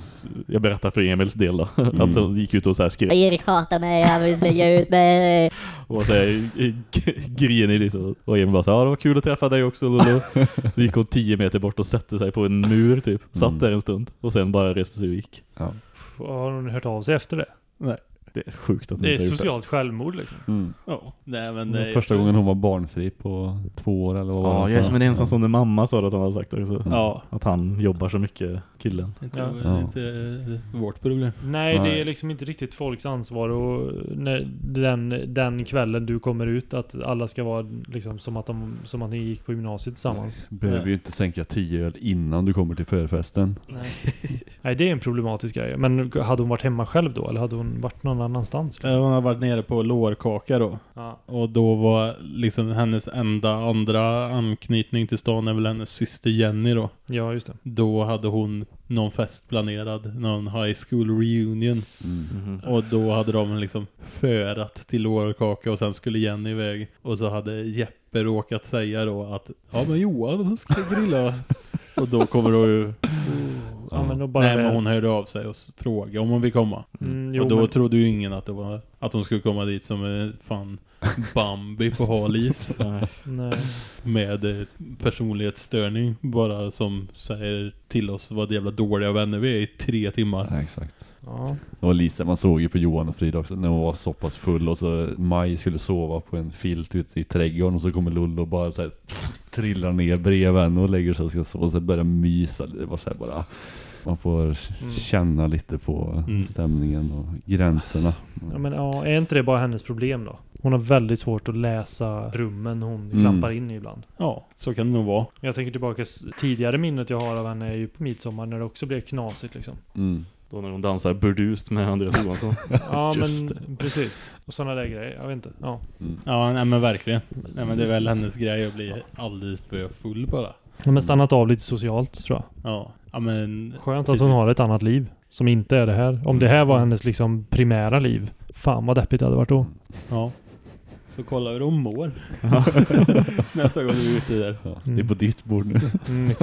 jag berättar för Emils del då, Mm. att hon gick ut och så här skrev Erik hatar mig, han vill slänga ut mig. Och var så här g- grinig liksom. Och Emil bara så här, ja det var kul att träffa dig också Lolo. Så gick hon tio meter bort och satte sig på en mur typ, satt Mm. där en stund och sen bara reste sig och gick. Ja. Har hon hört av sig efter det? Det är sjukt att hon Det är inte har gjort socialt självmord liksom. Mm. Ja. Nej men Det nej, första jag tror- gången hon var barnfri på två år eller vad var Ja, det jag är sa? som en ensamstående mamma sa det att han hade sagt också. Ja. Att han jobbar så mycket, killen. Inte, Ja. Ja. inte vårt problem. Nej, Nej. det är liksom inte riktigt folks ansvar och när den, den kvällen du kommer ut att alla ska vara liksom som att, de, som att ni gick på gymnasiet tillsammans. Behöver ju inte sänka tio öl innan du kommer till förfesten. Nej. Nej, det är en problematisk grej. Men hade hon varit hemma själv då? Eller hade hon varit någon annanstans? Liksom? Hon har varit nere på lårkaka då. Ja. Och då var liksom hennes enda andra anknytning till stan är väl hennes syster Jenny då. ja, just det. Då hade hon någon fest planerad, någon high school reunion. Mm. Och då hade de liksom förat till lårkaka och sen skulle Jenny iväg. Och så hade Jeppe råkat säga då att ja men Johan han ska grilla. och då kommer då ju... Ja, men då bara Nej men hon hörde av sig och frågade om hon vill komma. Mm, jo, och då men, trodde ju ingen att det var att hon skulle komma dit som en fan Bambi på hal is. nej. med eh, personlighetsstörning bara som säger till oss vad jävla dåliga vänner vi är i tre timmar. Ja, exakt. Ja. Det var lite, man såg ju på Johan och Frida också när hon var så pass full och så Maj skulle sova på en filt ute i trädgården och så kommer Lullo och bara så här, trillar ner bredvid henne och lägger sig och ska sova och så börjar mysa. Det var så här bara man får känna lite på Mm. stämningen och gränserna. Ja, men ja, är inte det bara hennes problem då? Hon har väldigt svårt att läsa rummen hon Mm. klampar in i ibland. Ja, så kan det nog vara. Jag tänker tillbaka, tidigare minnet jag har av henne är ju på midsommar när det också blev knasigt liksom. Mm. Då när hon dansar burdust med Andreas Johansson. Ja men precis. Och sådana där grejer, jag vet inte. Ja. Mm. Ja, nej men verkligen. Nej men det är väl hennes grej att bli alldeles för full bara. De har stannat av lite socialt tror jag. Ja, ja men... Skönt att hon Precis. har ett annat liv. Som inte är det här. Om det här var hennes liksom primära liv. Fan vad deppigt det hade varit då. Ja. Så kolla hur hon mår. Nästa gång du är ute där. Ja, det är på ditt bord nu. Mm.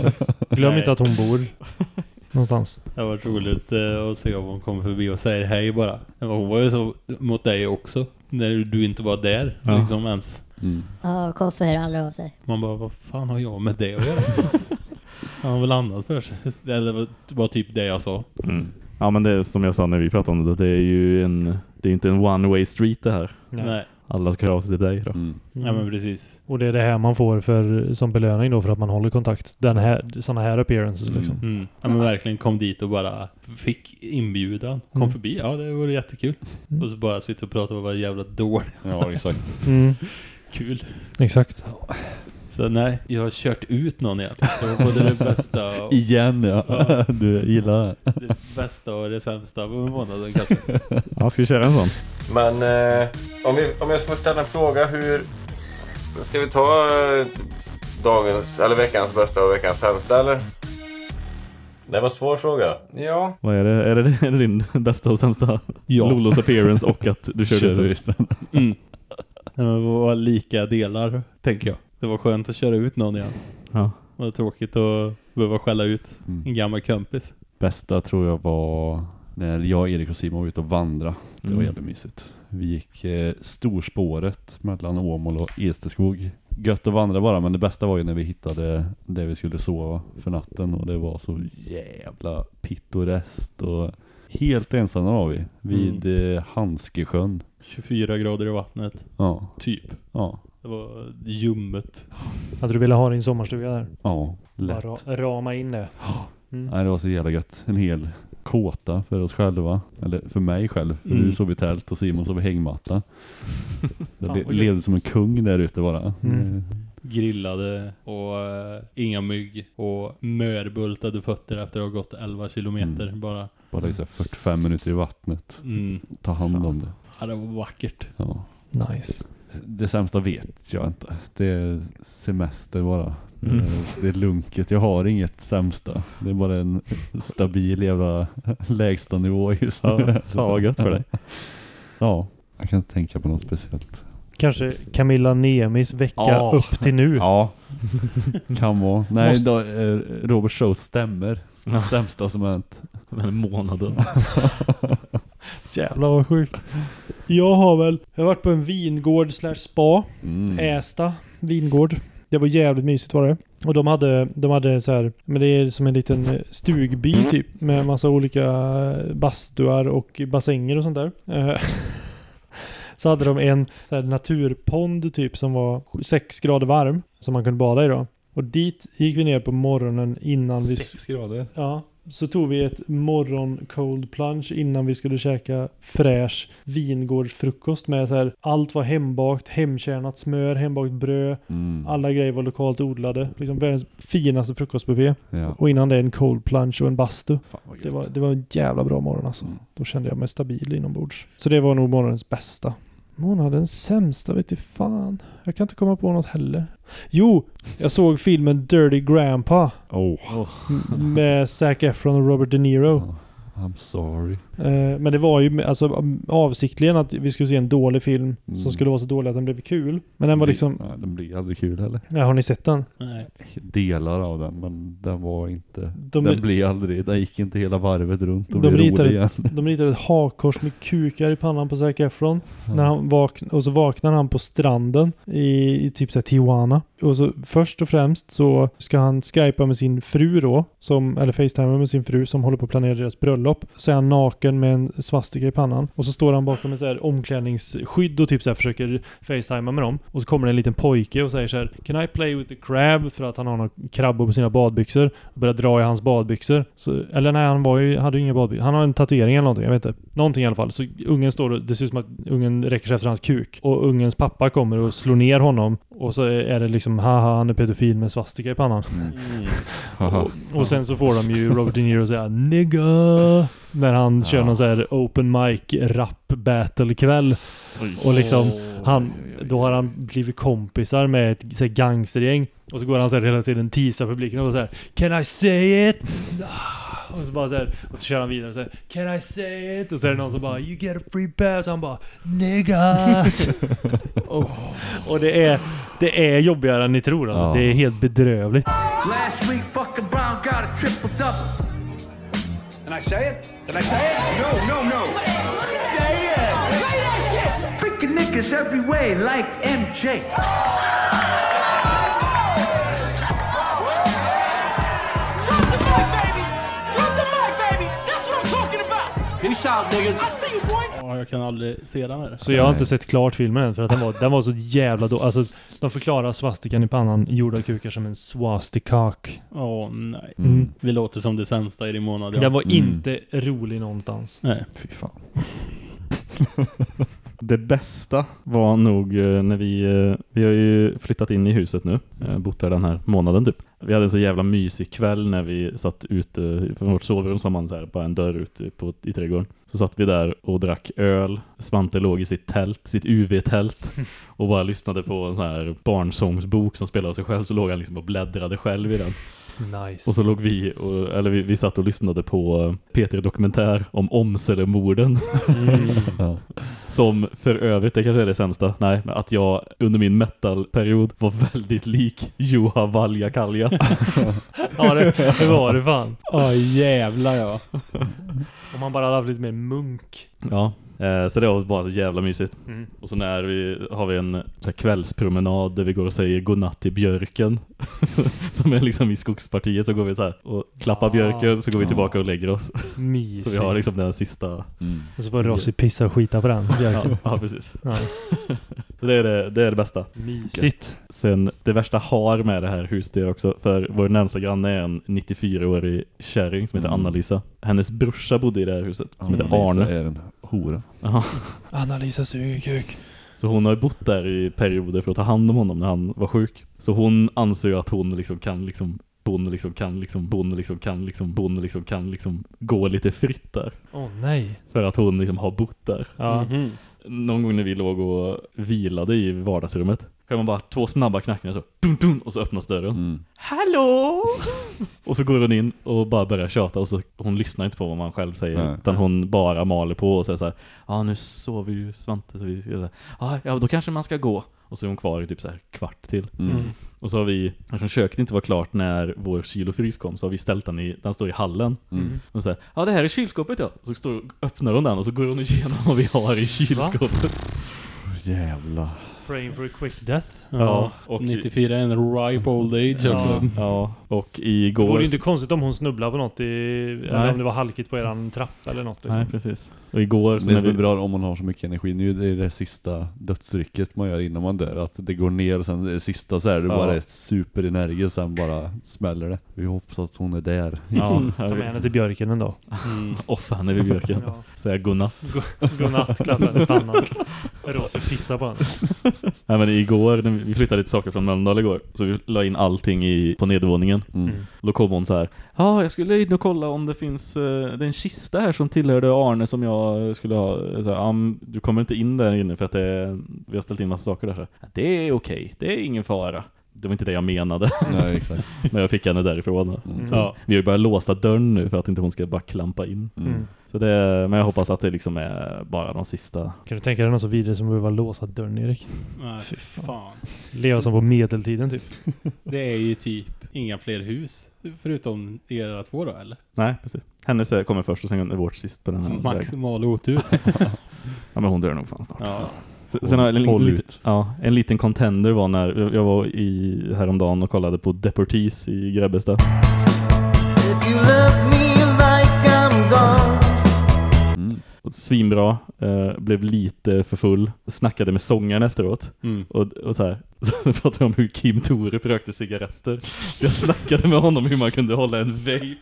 Glöm Nej. inte att hon bor någonstans. Det varit roligt eh, att se om hon kommer förbi och säger hej bara. Hon var ju så mot dig också. När du inte var där. Ja. Liksom ens. Mm. Ja, Koffe hör aldrig av sig. Man bara, vad fan har jag med det att göra? Han har väl annat för sig. Eller det var- var typ det jag sa. Mm. Ja men det är som jag sa när vi pratade om det, det är ju en, det är inte en one way street det här. Nej. Nej. Alla ska höra av sig till dig då. Mm. Ja men precis. Och det är det här man får för, som belöning då för att man håller kontakt. Den här, såna här appearances Mm. liksom. Mm. Ja men verkligen kom dit och bara fick inbjudan. Kom Mm. förbi, ja det vore jättekul. Mm. Och så bara sitta och prata och vara jävla dålig. Ja, exakt. Mm, Kul. exakt. Så nej, jag har kört ut någon igen. Det var både det bästa och, Igen ja. Ja. Du gillar det. det bästa och det sämsta på månaden kanske. Ja, ska vi köra en sån? Men eh, om, vi, om jag får ställa en fråga, hur... Ska vi ta eh, dagens, eller veckans bästa och veckans sämsta eller? Det var en svår fråga. Ja. Vad är det? Är det, är det din bästa och sämsta? Ja. Lolos appearance och att du körde Kör ut den? ut den. Mm. Det var lika delar, tänker jag. Det var skönt att köra ut någon igen. Ja. Det var tråkigt att behöva skälla ut Mm. en gammal kompis. Bästa tror jag var när jag, Erik och Simon var ute och vandra. Det var Mm. jävligt mysigt. Vi gick eh, storspåret mellan Åmål och Esterskog. Gött att vandra bara, men det bästa var ju när vi hittade där vi skulle sova för natten och det var så jävla pittoreskt och helt ensamma var vi vid eh, Hanskesjön. 24 grader i vattnet, Ja, typ. ja, Det var ljummet. Att du ville ha din sommarstuga där. ja, Bara lätt. ra- rama in det. Mm. Nej, det var så jävla gött. En hel kåta för oss själva. Eller för mig själv. För Mm. du sov i tält och Simon sov i hängmatta. Jag le- levde som en kung där ute bara. Mm. Grillade och eh, inga mygg och mörbultade fötter efter att ha gått 11 kilometer Mm. bara. Bara liksom 45 minuter i vattnet. Mm. Ta hand om det. Ja, det var vackert. Ja. Nice. Det sämsta vet jag inte. Det är semester bara. Mm. Det, är, det är lunket. Jag har inget sämsta. Det är bara en stabil jävla lägsta nivå just nu. Ja, fan vad gött för dig. Ja, jag kan inte tänka på något speciellt. Kanske Camilla Nemis vecka Ja. upp till nu. Ja, kan vara. Nej, Måste- då, eh, Robert Show stämmer. Ja. Sämsta som hänt. Men månaden. Jävlar vad sjukt. Jag har väl, jag har varit på en vingård slash spa. Mm. Ästa vingård. Det var jävligt mysigt var det. Och de hade, de hade så här, men det är som en liten stugby typ med massa olika bastuar och bassänger och sånt där. Så hade de en så här naturpond typ som var 6 grader varm som man kunde bada i då. Och dit gick vi ner på morgonen innan vi... Sex grader. Ja. Så tog vi ett morgon cold plunge innan vi skulle käka fräsch vingårdsfrukost med så här. Allt var hembakt, hemkärnat smör, hembakt bröd. Mm. Alla grejer var lokalt odlade. Liksom världens finaste frukostbuffé. Ja. Och innan det en cold plunge och en bastu. Det var, det var en jävla bra morgon alltså. Mm. Då kände jag mig stabil inombords. Så det var nog morgonens bästa. Månadens sämsta vet du fan. Jag kan inte komma på något heller. Jo! Jag såg filmen Dirty Grandpa. Oh. m- Med Zac Efron och Robert De Niro. I'm sorry. Eh, Men det var ju alltså, um, avsiktligen att vi skulle se en dålig film Mm. som skulle vara så dålig att den blev kul. Men den var liksom... Ja, den blir aldrig kul heller. Ja, har ni sett den? Nej. Delar av den, men den var inte... De- den blev aldrig... Den gick inte hela varvet runt och De blev rolig ritade, igen. de ritade ett hakkors med kukar i pannan på Zac Efron. Ja. När han vakn och så vaknar han på stranden i, i typ såhär Tijuana. Och så först och främst så ska han skypa med sin fru då, som, eller facetima med sin fru som håller på att planera deras bröllop. Så är han naken med en svastika i pannan. Och så står han bakom ett så här omklädningsskydd och typ så här försöker facetima med dem. Och så kommer det en liten pojke och säger så här Can I play with the crab? För att han har några krabbor på sina badbyxor. Och börjar dra i hans badbyxor. Så, eller nej, han var ju, hade ju inga badbyxor. Han har en tatuering eller någonting, jag vet inte. Någonting i alla fall. Så ungen står och, det ser ut som att ungen räcker sig efter hans kuk. Och ungens pappa kommer och slår ner honom. Och så är det liksom haha, han är pedofil med svastika i pannan. Haha. Och, och sen så får de ju Robert De Niro säga 'Nigga' När han kör någon så här open mic rap battle kväll. Och liksom, han, då har han blivit kompisar med ett så här gangstergäng. Och så går han så här hela tiden teasar publiken och så här 'Can I say it?' Och så bara så här, och så kör han vidare så här 'Can I say it?' Och så är det någon som bara 'You get a free pass' och han bara 'Niggas' Och det är, det är jobbigare än ni tror alltså. Ja. Det är helt bedrövligt. Last week, fucking Brown got a triple double. Can I say it? Can I say it? No, no, no. Say it. Say that shit. Freaking niggas every way, like MJ. Peace out, niggas. Ja, jag kan aldrig se den här. Så jag har inte sett klart filmen än för att den var, den var så jävla då. Alltså de förklarar svastikan i pannan gjord av kukar som en swastikak. Åh nej. Mm. Det låter som det sämsta i din månad. Ja. Den var Mm. inte rolig någonstans. Nej. Fy fan. Det bästa var nog eh, när vi, eh, vi har ju flyttat in i huset nu, eh, bott där den här månaden typ. Vi hade en så jävla mysig kväll när vi satt ute från vårt sovrum som man här, bara en dörr ute på, i trädgården. Så satt vi där och drack öl. Svante låg i sitt tält, sitt UV-tält och bara lyssnade på en sån här barnsångsbok som spelade sig själv så låg han liksom och bläddrade själv i den. Nice. Och så låg vi, och, eller vi, vi satt och lyssnade på eh, Peter Dokumentär om Omselemorden. Ja. Som för övrigt, det kanske är det sämsta, nej, men att jag under min metalperiod var väldigt lik Juha Valjakalja. Ja, det, det var det fan. Ja, jävlar ja. Om man bara hade haft lite mer munk. ja, så det var bara så jävla mysigt. Mm. Och så när vi, har vi en så här, kvällspromenad där vi går och säger godnatt till björken. som är liksom i skogspartiet så går vi så här och klappar Ah. björken så går vi tillbaka och lägger oss. Mysigt. Så vi har liksom den sista... Mm. Och så får Rossi pissa och skita på den. Ja, björken. ja precis. Ja. Det är det, det är det bästa. Mysigt. Sen det värsta har med det här huset är också, för vår närmsta granne är en 94-årig kärring som heter Mm. Anna-Lisa. Hennes brorsa bodde i det här huset, som heter Arne. Hora. Ja. Anna-Lisa suger kuk. Så hon har bott där i perioder för att ta hand om honom när han var sjuk. Så hon anser ju att hon liksom kan liksom Bonde liksom kan liksom, bonde liksom kan liksom, bonde liksom kan liksom gå lite fritt där. Åh nej. För att hon liksom har bott där. Ja. Mhm. Någon gång när vi låg och vilade i vardagsrummet. Hör man bara två snabba knackningar så dun, dun, och så öppnas dörren. Mm. Hallå! och så går hon in och bara börjar tjata och så hon lyssnar inte på vad man själv säger Nej. utan hon bara maler på och säger så här Ja ah, nu sover ju Svante så vi ska säga ah, ja då kanske man ska gå och så är hon kvar i typ så här kvart till Mm. och så har vi eftersom köket inte var klart när vår kylofrys kom så har vi ställt den i den står i hallen Mm. och så här ja det här är kylskåpet ja och så står, öppnar hon den och så går hon igenom vad vi har i kylskåpet Jävlar. Praying for a quick death. Ja, och- 94 är en ripe old age Ja. också. ja och Det igår vore inte konstigt om hon snubblade på något i... Eller om det var halkigt på eran trapp eller något liksom. Nej precis och igår så Det när som är vi, bra om man har så mycket energi nu, det är det sista dödsrycket man gör innan man dör. Att det går ner och sen det sista så är det Ja. bara är superenergiskt, sen bara smäller det. Vi hoppas att hon är där. ja, Ta med henne till björken en dag. Mm. offra henne vid björken Ja. säga godnatt Godnatt, klappa henne i pannan. Rossi pissar på henne. Nej men igår, när vi flyttade lite saker från Mölndal igår Så vi la in allting i, på nedervåningen Mm. Mm. Då kom hon så här. Ja, jag skulle in och kolla om det finns eh, det är en kista här som tillhörde Arne som jag skulle ha. Så här, men du kommer inte in där inne för att det vi har ställt in massa saker där. Så här, "Ja, det är okej, det är ingen fara. Det var inte det jag menade, Nej, exakt. men jag fick henne därifrån. Mm. Så, ja, vi har ju börjat låsa dörren nu för att inte hon ska bara klampa in. Mm. Så det, men jag hoppas att det liksom är bara de sista. Kan du tänka dig något så vidare som behöver låsa dörren Erik? Nej, Fy fan. fan. Leva som på medeltiden typ. Det är ju typ inga fler hus. Förutom era två då eller? Nej, precis. Hennes kommer först och sen är vårt sist på den här vägen. Maximal otur. Ja, men hon dör nog fan snart. ja. Sen, har en, Håll liten, ja, en liten contender var när jag- jag var i häromdagen och kollade på Deportees i Grebbestad. Svinbra, eh, blev lite för full, snackade med sångaren efteråt Mm. och, och så här, så pratade vi om hur Kim Torup rökte cigaretter. Så jag snackade med honom hur man kunde hålla en vape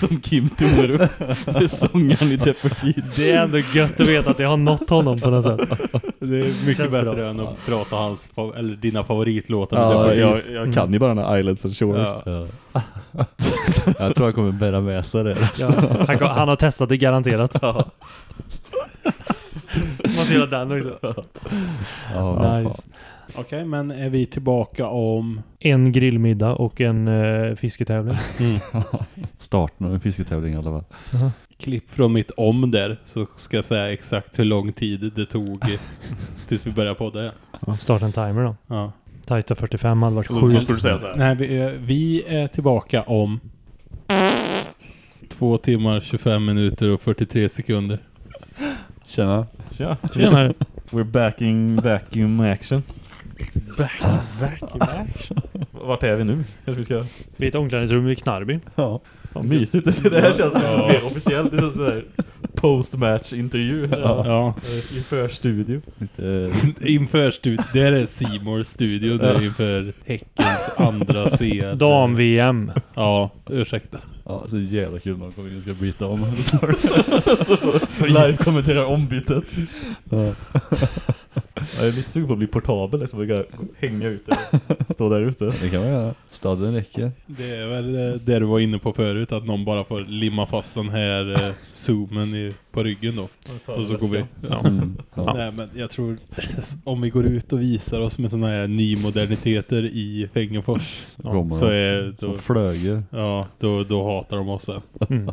som Kim Torup med sångaren i Deportees. Det är ändå gött att veta att jag har nått honom på något sätt. Det är mycket Känns bättre bra. än att prata hans, eller dina favoritlåtar. med Ja, Deportees. jag, jag kan ju bara den här Islands and Shores. Ja. Ja. jag tror jag kommer bära med sig det. Ja, han, han har testat det garanterat. Får göra den också. Ja, Nice. fan. Okej, men är vi tillbaka om... En grillmiddag och en uh, fisketävling. Starten av en fisketävling i alla fall. klipp från mitt om där så ska jag säga exakt hur lång tid det tog tills vi började podda. igen. Starta en timer då. Ja. Tajta 45 hade varit Då sjukt. får du säga så här. Nej, vi är, vi är tillbaka om två timmar, 25 minuter och 43 sekunder. Tjena. Tja. Tjenare. We're backing vacuum action. Vacuum action. Vart är vi nu? Kanske vi ska... Vi är i ett omklädningsrum i Knarby. Ja. Vad mysigt. Det, det här känns som mer officiellt. Det känns sådär Post-match-intervju. Ja. I förstudio. Lite, Inför studion. Det är Seymour studio det är inför Häckens andra C. Dam-VM. Ja, ursäkta. ja, så jävla kul när de kommer in och ska byta om. Live kommenterar ombytet. Ja. Jag är lite sugen på att bli portabel liksom. och hänga ute. Stå där ute. Det kan man göra. Staden räcker. Det är väl eh, det du var inne på förut, att någon bara får limma fast den här eh, zoomen i, på ryggen då. Och så går vi. Ja. Mm. Ja. Nej men jag tror om vi går ut och visar oss med såna här nymoderniteter i Fängefors Kommer så är då, flöger. ja, då, då hatar de oss. Mm.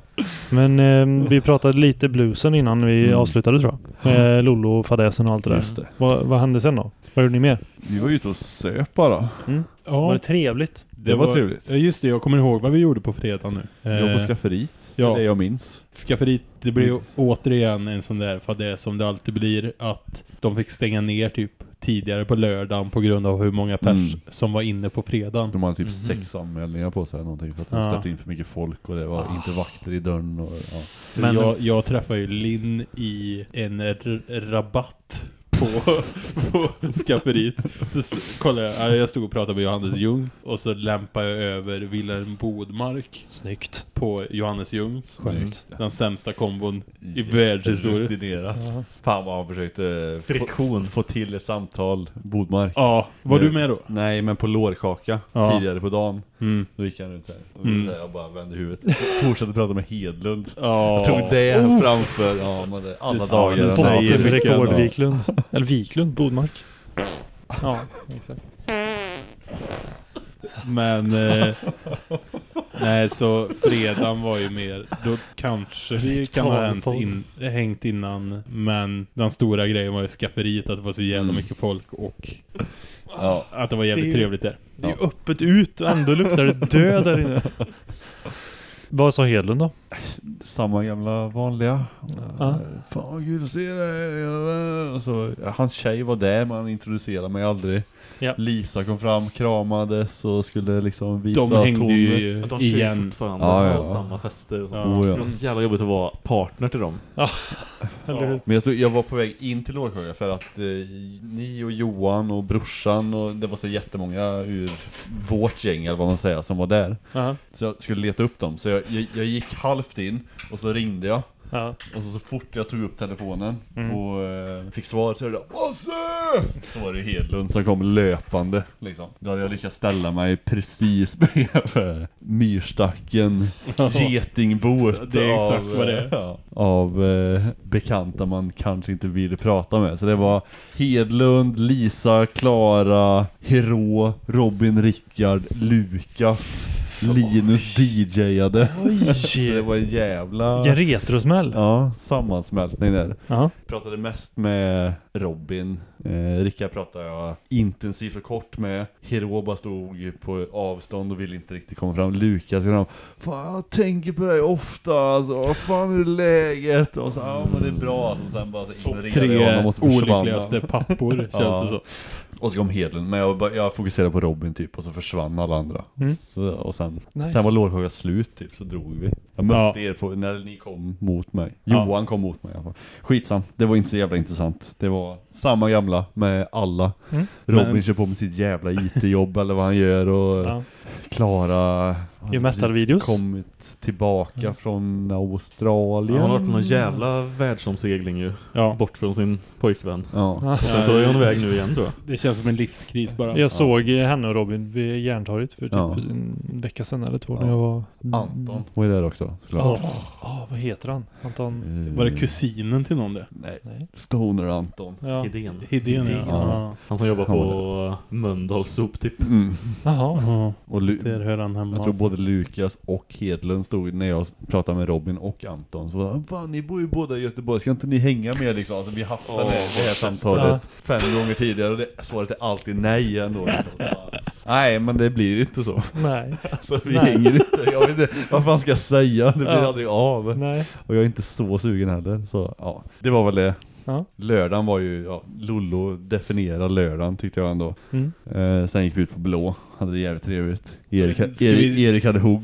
Men eh, vi pratade lite bluesen innan vi Mm. avslutade tror jag. Med Lollo och fadäsen och allt det där. Just det. Vad, vad hände sen då? Vad gjorde ni mer? Vi var ute och söp bara. Ja, Var det trevligt? Det var trevligt. Ja just det, jag kommer ihåg vad vi gjorde på fredag nu. Vi var på Eh, skafferiet. ja. Det är det jag minns. Skafferiet, det blir ju återigen en sån där fadäs som det alltid blir att de fick stänga ner typ tidigare på lördagen på grund av hur många pers Mm. som var inne på fredagen. De hade typ Mhm. sex anmälningar på sig eller någonting för att de Ja. släppte in för mycket folk och det var inte vakter i dörren och ja. Men- jag, jag träffade ju Linn i en rabatt på, på skafferiet. Så kollade jag, ja, jag stod och pratade med Johannes Ljung och så lämpade jag över Wilhelm Bodmark Snyggt. på Johannes Ljung. Skönt. Den sämsta kombon i världshistorien. Rutinerat. Fan vad han försökte Friktion. Få, få till ett samtal, Bodmark. Ja, var du med då? Nej, men på lårkaka Ja. tidigare på dagen. Mm. Då gick han runt såhär. Och Mm. så här, jag bara vände huvudet. Fortsatte prata med Hedlund. Ja. Jag tog det framför ja, det, alla Det dagar. ändå. Wiklund. Eller Wiklund, Bodmark. Ja, exakt. Men eh, nej så fredagen var ju mer då kanske det kan ha hänt in, hängt innan men den stora grejen var ju skafferiet att det var så jävla Mm. mycket folk och Ja. att det var jävligt Det är- trevligt där. Det är ju öppet ut och ändå luktar det död där inne. Vad sa Hedlund då? Samma gamla vanliga. Ja. Fan vad kul att se dig. Så, hans tjej var där men han introducerade mig aldrig. Ja. Lisa kom fram, kramades och skulle liksom visa De hängde tonen. ju Men de igen. fortfarande Ja, ja. har samma fester och sånt. Ja. Oh, ja. Det var så jävla jobbigt att vara partner till dem. Hur? Men jag, stod, jag var på väg in till Lårsjöga för att eh, ni och Johan och brorsan och det var så jättemånga ur vårt gäng eller vad man säger som var där. Ja. Så jag skulle leta upp dem. Så jag, jag, jag gick halvt in och så ringde jag. Ja. Och så, så fort jag tog upp telefonen Mm. och eh, fick svar så hörde jag Bosse! Så var det Hedlund som kom löpande liksom. Då hade jag lyckats ställa mig precis bredvid myrstacken getingboet Det är exakt av, vad det är. eh, Ja, av eh, bekanta man kanske inte vill prata med. Så det var Hedlund, Lisa, Klara, Hero, Robin, Rickard, Lukas, Linus DJade. Så det var en jävla... Vilken retrosmäll. Ja, sammansmältning där. Ja. Pratade mest med Robin. Eh, Rickard pratade jag intensivt och kort med. Hero bara stod på avstånd och ville inte riktigt komma fram. Lukas kom fram. Fan jag tänker på dig ofta alltså. Vad fan är läget? Och så, ja men det är bra. Alltså, sen bara så ignorerade jag honom och så försvann olyckligaste pappor känns Ja. det så. Och så kom Hedlund. Men jag, bara- jag fokuserade på Robin typ och så försvann alla andra. Mm. Så, och sen, Nice. sen var lårhöga slut typ så drog vi. Jag mötte Ja. er på, när ni kom mot mig. Ja. Johan kom mot mig i alla fall. Skitsam, det var inte så jävla intressant. Det var samma gamla med alla. Mm. Robin Men- kör på med sitt jävla IT-jobb eller vad han gör och Ja. Klara precis metal-videos. kommit tillbaka från Australien. Han har varit på någon jävla världsomsegling ju. Ja. Bort från sin pojkvän. Ja. Och sen så är hon iväg nu igen tror jag. Det känns som en livskris bara. Jag såg eh, henne och Robin vid Järntorget för typ Ja. en vecka sedan eller två Ja. när jag var... Anton var ju där också Ja, såklart. Ja, vad heter han? Anton... Eh, Var det kusinen till någon det? Nej. Nej. Stoner Anton. Ja. Hedén. Hedén ja. Hedén. ja. Han som jobbar på Mölndals soptipp. Mm. Jaha. Och Lu- Där hör han hemma. Jag tror alltså. både Lukas och Hedlund stod när jag pratade med Robin och Anton så var Fan ni bor ju båda i Göteborg, ska inte ni hänga med liksom? Alltså vi haft det, här, det här samtalet fem gånger tidigare och det, svaret är alltid nej ändå liksom. så, bara, Nej men det blir ju inte så. Nej. Alltså vi Nej. hänger inte, jag vet inte, vad fan ska jag säga? Det blir Ja. aldrig av. Nej. Och jag är inte så sugen heller. Så ja, det var väl det. Ja. Lördagen var ju, ja, Lollo definierar lördagen tyckte jag ändå. Mm. Eh, sen gick vi ut på blå, hade det jävligt trevligt. Erik, Erik, vi- Erik hade hugg.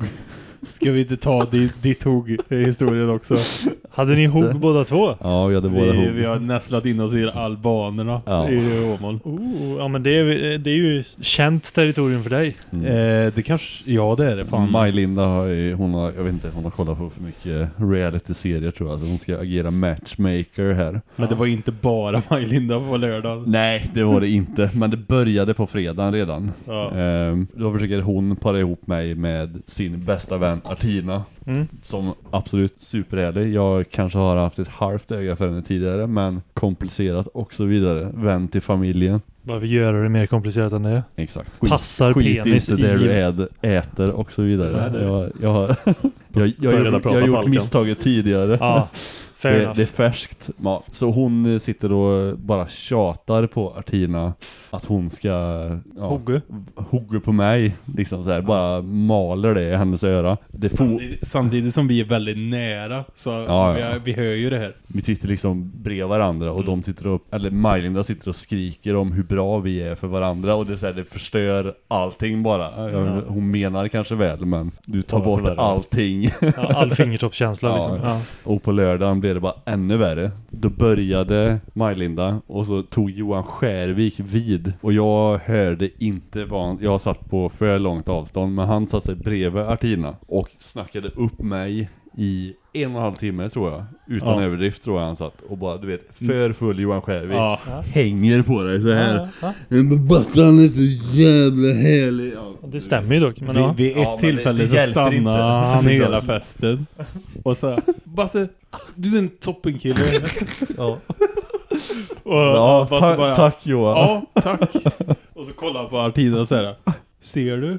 Ska vi inte ta ditt, ditt hugg i historien också? Hade ni hugg båda två? Ja, vi hade båda Vi, hugg. vi har nästlat in oss i albanerna Ja. i Åmål. Oh, ja men det är, det är ju känt territorium för dig. Mm. Eh, det kanske, ja det är det fan. Maj-Linda har ju, hon har, jag vet inte, hon har kollat på för mycket reality-serier tror jag. Så hon ska agera matchmaker här. Men det var inte bara Maj-Linda på lördag. Nej, det var det inte. Men det började på fredagen redan. Ja. Ehm, då försöker hon para ihop mig med sin bästa vän Artina. Mm. Som absolut superhärlig. Jag kanske har haft ett halvt öga för henne tidigare. Men komplicerat och så vidare. Vän till familjen. Varför göra det mer komplicerat än det? Exakt. Passar skit penis inte där i- du äd, äter och så vidare. Nej, Jag, jag har, jag, jag, jag, jag, jag har gjort misstaget tidigare. Ja, fair det, enough. det är färskt. Ja, så hon eh, sitter och bara tjatar på Artina att hon ska ja, Hugge. hugga på mig. Liksom så här, bara maler det i hennes öra. Det Samtidigt, samtidigt som vi är väldigt nära så Ja, vi, ja. vi hör ju det här. vi sitter liksom bredvid varandra och de sitter och, eller Majlinda sitter och skriker om hur bra vi är för varandra och det är så här, det förstör allting bara. Jag- Hon menar kanske väl men du tar Bara bort allting. Ja, all fingertoppskänsla Ja, liksom. ja. Ja. Och på lördagen blev det bara ännu värre. Då började Majlinda och så tog Johan Skärvik vid. Och jag hörde inte vad han, jag satt på för långt avstånd, men han satt sig bredvid Artina och snackade upp mig i en och en halv timme tror jag. Utan Ja. överdrift tror jag han satt. Och bara du vet, för full Johan Skärvik. Ja. Hänger på dig så här. Ja, Battan är så jävla härlig. Ja. Det stämmer ju dock. Men Vid, vid ett Ja, men det- tillfälle det så inte. han hela festen. Och så Basse, du är en toppenkille. Ja. Och, Ja, ta- bara, tack Johan. Ja, tack. Och så kollar han på Artina och säger Ser du?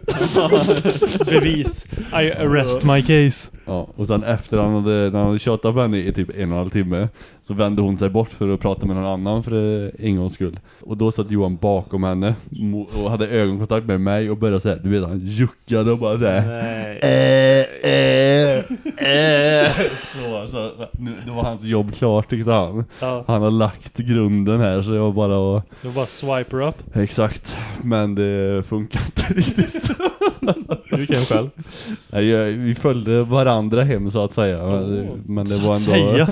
Bevis. I arrest my case. Ja, och sen efter han hade, när han hade tjatat på henne i typ en och en halv timme Så vände hon sig bort för att prata med någon annan för eh, en gångs skull Och då satt Johan bakom henne och hade ögonkontakt med mig och började säga Du vet han juckade och bara såhär Nej. eh, eh, eh. Så, så nu, det var hans jobb klart tyckte han Ja. Han har lagt grunden här så det var bara att Det var bara swiper up. Exakt, men det funkar inte riktigt så Du kan själv. Nej, jag- Vi följde varandra hem så att säga Men, det- men det Så var att ändå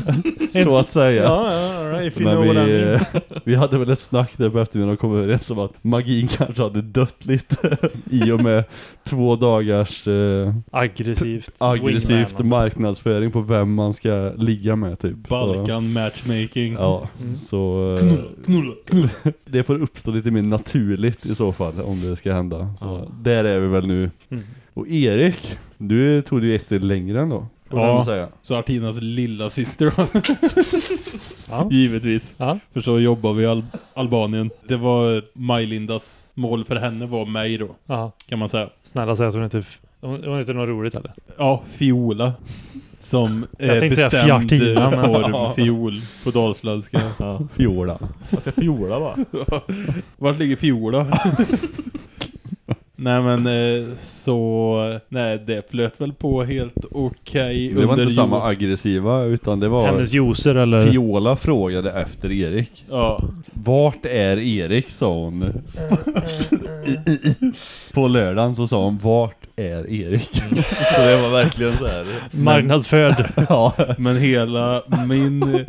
säga. Så att säga Ja, ja, right, if you Men know what I vi, mean. vi hade väl ett snack där på eftermiddagen och kom överens om att magin kanske hade dött lite i och med två dagars eh, Aggressivt. aggressivt marknadsföring på vem man ska ligga med typ. Så, Balkan matchmaking. ja, Mm. så eh, Knulla, knulla, knulla. det får uppstå lite mer naturligt i så fall om det ska hända. Så Ja. där är vi väl nu. Mm. Och Erik, du tog ju ett steg längre ändå. Ja. säga. Så Artinas lilla syster. Ja. Givetvis. Ja. För så jobbar vi i Al Albanien. Det var Majlindas mål för henne var mig då, ja. kan man säga. Snälla säg att hon inte... Hon, hon inte något roligt eller? Ja, fiola. Som Jag tänkte säga bestämd fjartina, men- form fiol på dalsländska. Ja. Fiola. Jag ska fiola va? Vart ligger fiola? Nej men eh, så, nej det flöt väl på helt okej Det var under inte samma aggressiva utan det var Hennes juicer eller? Fiola frågade efter Erik. Ja, Vart är Erik sa hon. På lördagen så sa hon vart är Erik. så det var verkligen så här. Marknadsförd. Ja. men hela min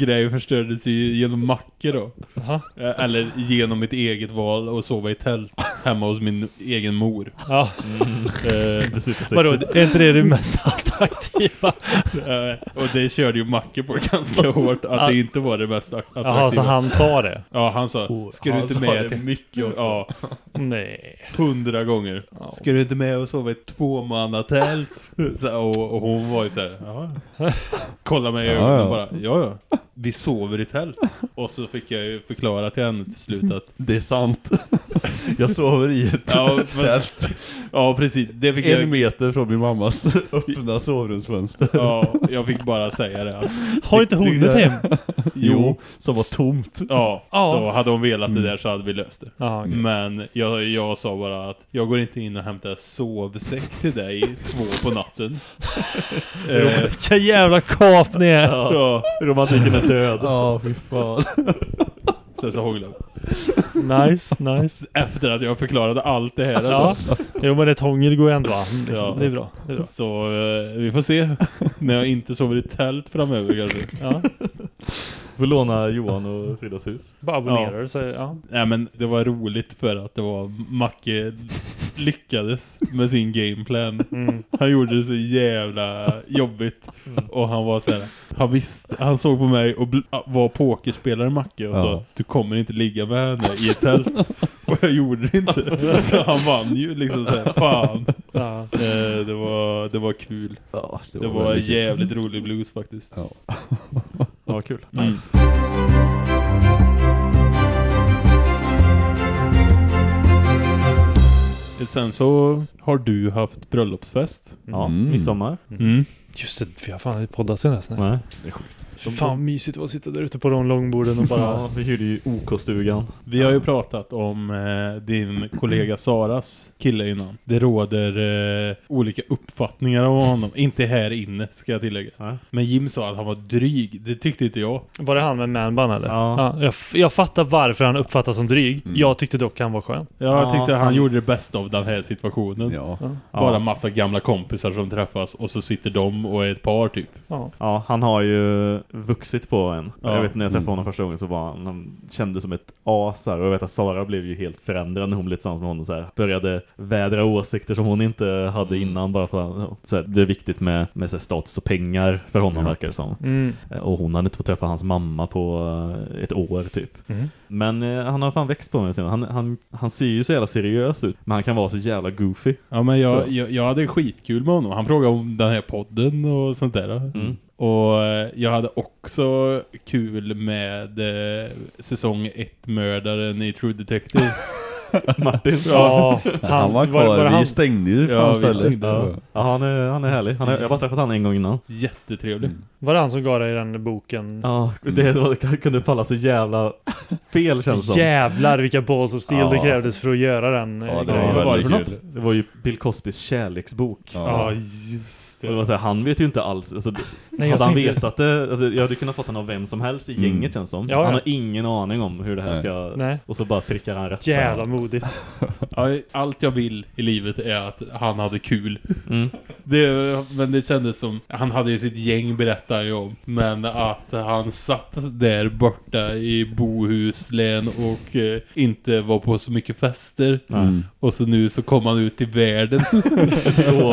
grej förstördes ju genom mackor då. Jaha. Eh, Eller genom mitt eget val och sova i tält hemma hos min egen mor. Ja. Eh, Inte supersexigt. Vadå, är inte det det mest attraktiva? eh, och det körde ju Macke på ganska hårt att det inte var det mest att- attraktiva. Jaha, så han sa det? Ja, han sa, ska du inte med det till... mycket också. Ja, Nej. hundra gånger. Ska du inte med och sova i ett tvåmannatält? Och, och hon var ju såhär, ja. Kolla mig i ögonen bara, ja ja. Vi sover i tält. Och så fick jag ju förklara till henne till slut att Det är sant. Jag sover i ett Ja, tält. Ja, precis. Det fick En jag, meter från min mammas öppna sovrumsfönster. ja, jag fick bara säga det. Har inte hon ett hem? Jo, som var tomt. Ja, Ja. så hade hon velat det där så hade vi löst det. Ja, okej. Men jag, jag sa bara att jag går inte in och hämtar sovsäck till dig två på natten. Vilka jävla kap ni är! ja, Romantiken är död. Ja, fy fan. sen så hånglade. Nice, nice. Efter att jag förklarade allt det här. Ja. Jo men ett hångel går ändå an. Liksom. Ja. Det är bra. Det är bra. Så eh, vi får se när jag inte sover i tält framöver kanske. Ja. Får låna Johan och Fridas hus. Bara abonnerar så ja. Nej men det var roligt för att det var Macke lyckades med sin gameplan. Mm. Han gjorde det så jävla jobbigt. Och han var så här, han visste, han såg på mig och bl- var pokerspelare Macke och Ja. sa du kommer inte ligga med henne i ett tält. och jag gjorde det inte. Så han vann ju liksom så här, fan. Ja. Eh, det var det var kul. Ja, Det var väldigt kul. jävligt rolig blues faktiskt. Ja. Ja, kul. Nice. Sen så har du haft bröllopsfest. Ja, Mm. midsommar. Mm. Just det, för jag har fan inte poddat sen. Nej. Nej. Det är sjukt. Fan vad mysigt att sitta där ute på de långborden och bara... Ja, vi hyrde ju OK-stugan. Vi har ju pratat om eh, din kollega Saras kille innan. Det råder eh, olika uppfattningar om honom. Inte här inne ska jag tillägga. Nej. Men Jim sa att han var dryg. Det tyckte inte jag. Var det han med manbun eller? Ja. jag, f- jag fattar varför han uppfattas som dryg. Mm. Jag tyckte dock han var skön. Jag Ja, tyckte han, han- gjorde det bästa av den här situationen. Ja. Bara Ja. massa gamla kompisar som träffas och så sitter de och är ett par typ. Ja. Ja, han har ju vuxit på en. Ja. Jag vet när jag träffade Mm. honom första gången så var han, han kände som ett as här. Och jag vet att Sara blev ju helt förändrad när hon blev tillsammans med honom så här. Började vädra åsikter som hon inte hade Mm. innan bara för att så här, det är viktigt med, med så här, status och pengar för honom Ja. verkar det som. Mm. Eh, Och hon hade inte fått träffa hans mamma på eh, ett år typ. Mm. Men eh, han har fan växt på mig sen. Han, han, han ser ju så jävla seriös ut. Men han kan vara så jävla goofy. Ja men jag, jag, jag hade skitkul med honom. Han frågade om den här podden och sånt där. Mm. Och eh, jag hade också kul med eh, säsong 1-mördaren i True Detective. Martin. Ja, Han var kvar, det vi han? stängde ju Ja, vi stängde. Ja, ja han, är, han är härlig. Han är, jag har bara träffat honom en gång innan. Jättetrevlig. Mm. Var det han som gav dig den boken? Ja, det, det kunde falla så jävla fel känns det som. Jävlar vilka balls of steel det Ja. krävdes för att göra den eh, Ja, det grejen. Vad var det för något? Det var ju Bill Cosbys kärleksbok. Ja. Ja, just Och det det. var så här, han vet ju inte alls, alltså, det- Nej, jag hade han tänkte- vetat det, alltså, jag hade kunnat fått den av vem som helst i Mm. gänget känns som. Ja, ja. Han har ingen aning om hur det här Nej. ska, Nej. och så bara prickar han rätt. Jävla modigt. Allt jag vill i livet är att han hade kul. Mm. Det, men det kändes som, han hade ju sitt gäng berättar ju om. Men att han satt där borta i Bohuslän och eh, inte var på så mycket fester. Mm. Och så nu så kom han ut i världen.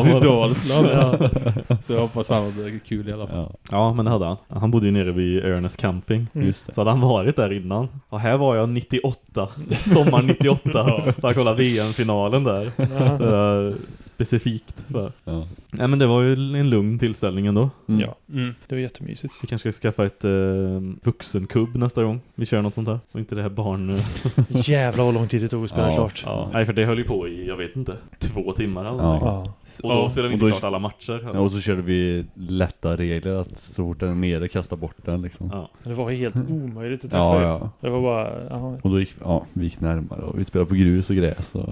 till Dalsland. Ja. Så jag hoppas han hade kul i alla fall. Ja, Ja, men det hade han. Han bodde ju nere vid Ernest Camping. just det. Så hade han varit där innan. Och här var jag 98. Sommar 98. Så han kollade VM-finalen där. Ja. Det var specifikt. Bara. Ja. Nej men det var ju en lugn tillställning ändå. Mm. ja, Mm. det var jättemysigt. Vi kanske ska skaffa ett eh, vuxenkubb nästa gång. Vi kör något sånt där. Och inte det här barn... Jävlar vad lång tid det tog att spela Ja. klart. Ja. Nej för det höll ju på i, jag vet inte, två timmar eller Ja. Ja. Och då Ja, spelade vi inte klart alla matcher. Ja, och så körde vi lätta regler att så fort den är nere kasta bort den liksom. Ja. Det var helt omöjligt att träffa Ja, ja. Det var bara... Ja. Och då gick, ja, vi gick närmare och vi spelade på grus och gräs och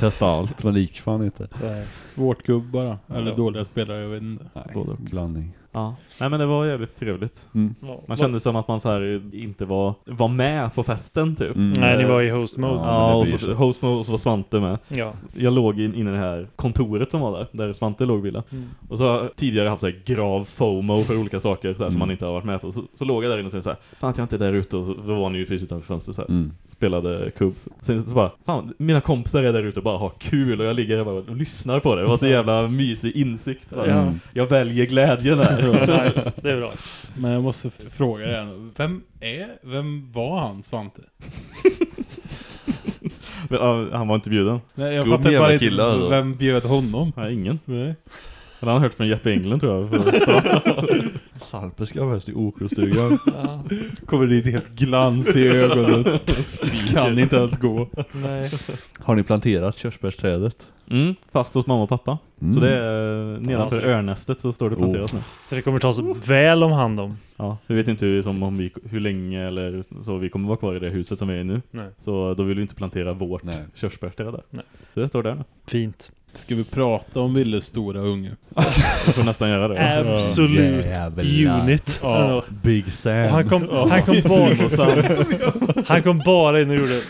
testade allt men det gick fan inte. Nej. Svårt kubb bara. Eller Ja. dåliga spelare, jag vet inte. Nej, Både och. blandning. Ja. Nej men det var jävligt trevligt. Mm. Man kände som att man så här inte var, var med på festen typ. Mm. Nej, ni var i host mode. Ja, och så host mode och så var Svante med. Ja. Jag låg in, in i det här kontoret som var där, där Svante låg vila. Mm. Och så har jag tidigare haft så här grav FOMO för olika saker så här, som Mm. man inte har varit med på. Så, så låg jag där inne och sa så här, fan att jag inte är där ute och så, då var ni ju precis utanför fönstret så här. Mm. Spelade kubb. Sen så bara, fan, mina kompisar är där ute och bara har kul och jag ligger där bara och lyssnar på det. Det var så jävla mysig insikt. Bara. Mm. Jag väljer glädjen här. nice. Det är bra. Men jag måste fråga dig nu. Vem är, vem var han Svante? Men, han var inte bjuden. Nej, jag Skum fattar jävla bara inte, alltså. vem bjöd honom? Nej, ingen. Nej. Eller han har hört från Jeppe Englund tror jag. Sarpe ska fest i OK-stugan. Ja. Kommer dit helt glans i ögonen. kan inte ens gå. Nej. Har ni planterat körsbärsträdet? Mm, fast hos mamma och pappa. Mm. Så det är nedanför Alltså. örnästet så står det planterat nu. Så det kommer tas väl om hand om. Ja, vi vet inte hur, som om vi, hur länge eller så vi kommer vara kvar i det huset som vi är i nu. Nej. Så då vill vi inte plantera vårt Nej. körsbärsträd där. Nej. Så det står där nu. Fint. Ska vi prata om Willes stora unge? Jag får nästan göra det. Absolut Jävlar. unit. Ja. Big Sam. Och han kom, han, kom bara, han kom bara in och gjorde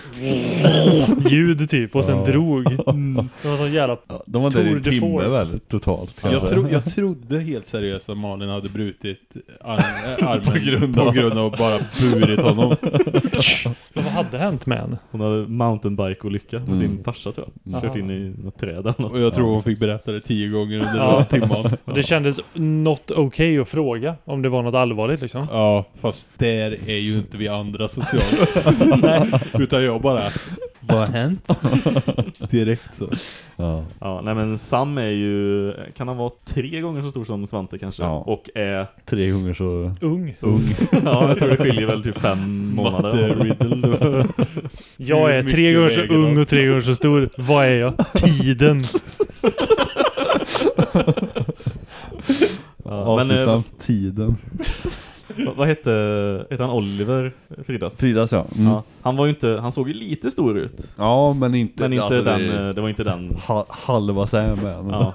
ljud typ och sen Ja. drog. Det var sån jävla... Ja, De var där i timme väl, totalt. Jag, tro, jag trodde helt seriöst att Malin hade brutit arm, äh, armen På grund av- på grund av bara burit honom. Vad hade hänt med henne? Hon hade mountainbike-olycka med Mm. sin farsa tror jag. Kört in i något träd eller. Och jag tror hon fick berätta det tio gånger under Ja. den timman. Och det kändes not okej att fråga om det var något allvarligt liksom. Ja, fast där är ju inte vi andra sociala. Utan jag bara, vad har hänt? Direkt så. Ja. Ja, nej men Sam är ju, kan han vara tre gånger så stor som Svante kanske? Ja. Och är, Tre gånger så Ung. ung. ja jag tror det skiljer väl typ fem månader. Riddle. Jag är tre gånger så ung och tre gånger så stor. Vad är jag? Tiden. Ja, men Avsnitt eh, av tiden. Vad, hette, hette han Oliver Fridas? Fridas ja. Mm. Ja, han var ju inte, han såg ju lite stor ut. Ja, men inte... Men inte alltså, den, det- det var inte den. ha, halva är Ja.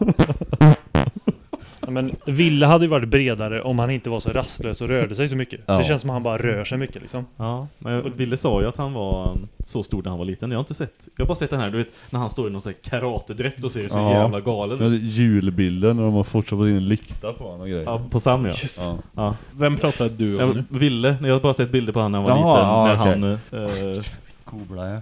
Men Ville hade ju varit bredare om han inte var så rastlös och rörde sig så mycket. Ja. Det känns som att han bara rör sig mycket liksom. Ja, men Ville sa ju att han var um, så stor när han var liten. Jag har inte sett, jag har bara sett den här, du vet, när han står i någon sån här karatedräkt och ser så Ja. jävla galen Ja, ut. julbilden när de har fortsatt in en lykta på honom och grejer. Ja, på Sam ja. Ja. ja. Vem pratade du om nu? Ville, jag har bara sett bilder på han när han var Jaha, liten, ja, när okej. han... eh, Cobra ja.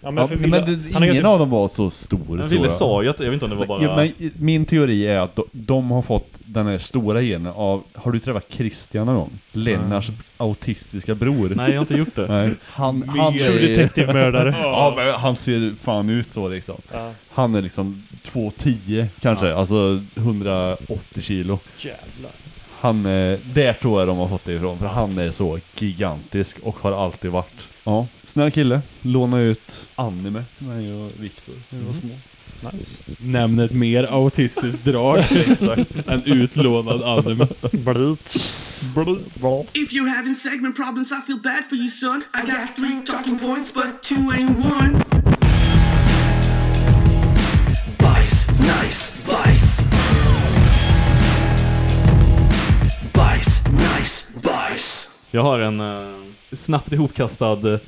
Ja, men Ja, för men Ville, det, han ingen ganska, av dem var så stor men tror Ville jag. sa ju att, jag vet inte om det var bara... Ja, men min teori är att de, de har fått den här stora genen av, har du träffat Christian någon gång? Lennars autistiska bror. Nej, jag har inte gjort det. Nej. Han, han True Detective-mördare. Ja, men han ser fan ut så liksom. Ja. Han är liksom 2,10 kanske, alltså 180 kilo. Jävlar. Han, eh, där tror jag de har fått det ifrån, för han är så gigantisk och har alltid varit. Ja, snäll kille. Låna ut anime till mig och Viktor när vi var små. Nice. Nämn ett mer autistiskt drag än utlånad anime. Blut. If you're having segment problems, I feel bad for you, son. I got three talking points, but two ain't one. Bajs, nice, bajs. Bajs, nice, bajs. Jag har en uh, snabbt ihopkastad uh,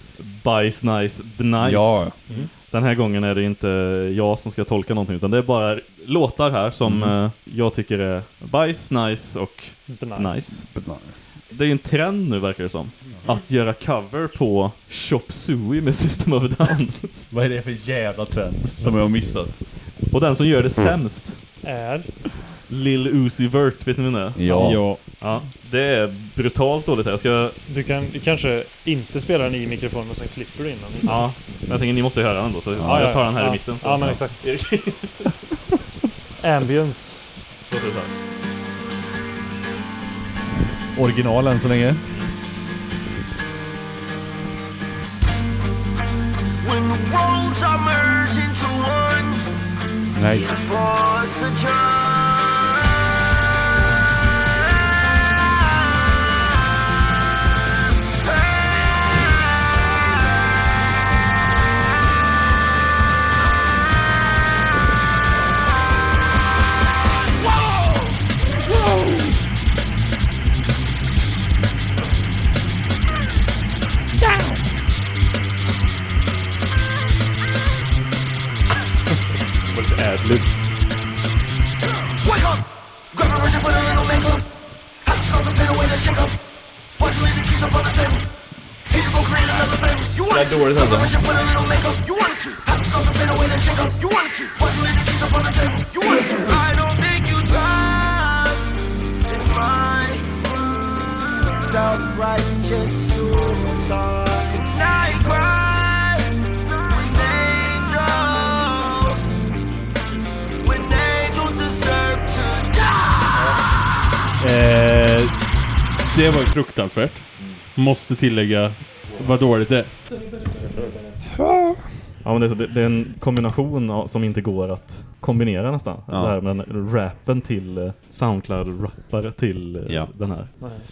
bajs, nice, nice. Ja. Den här gången är det inte jag som ska tolka någonting utan det är bara låtar här som Mm. eh, jag tycker är bajs, nice och Nice. nice. Det är ju en trend nu verkar det som. Att göra cover på Chop Suey med System of a Down. Vad är det för jävla trend som jag har missat? Och den som gör det sämst, Är. Lil Uzi Vert, vet ni vem det? Ja. Ja. Ja, det är brutalt dåligt här. Jag ska, Du kan du kanske inte spela den i mikrofonen och sen klipper du in den. ja, men jag tänker ni måste höra den då så Ja, jag ja, tar den här ja. i mitten. Så. Ja, men exakt. Ambience. Det så länge. When the adlibs. Wake up! Grab a and put a little makeup. Have to start to fade away the shake up. Watch you leave the keys the table. Here go another. You want dåligt alltså. brush and put a little makeup. You to. To to fade away the shake up. You wanted to. Watch the keys up on the table. You to. I don't think you trust my self-righteous suicide. Eh, det var ju fruktansvärt. Måste tillägga vad dåligt det är. Ja, men det, är så- det, det är en kombination av- som inte går att kombinera nästan. Ja. Det här med rappen till eh, Soundcloud-rappare till eh, Ja. den här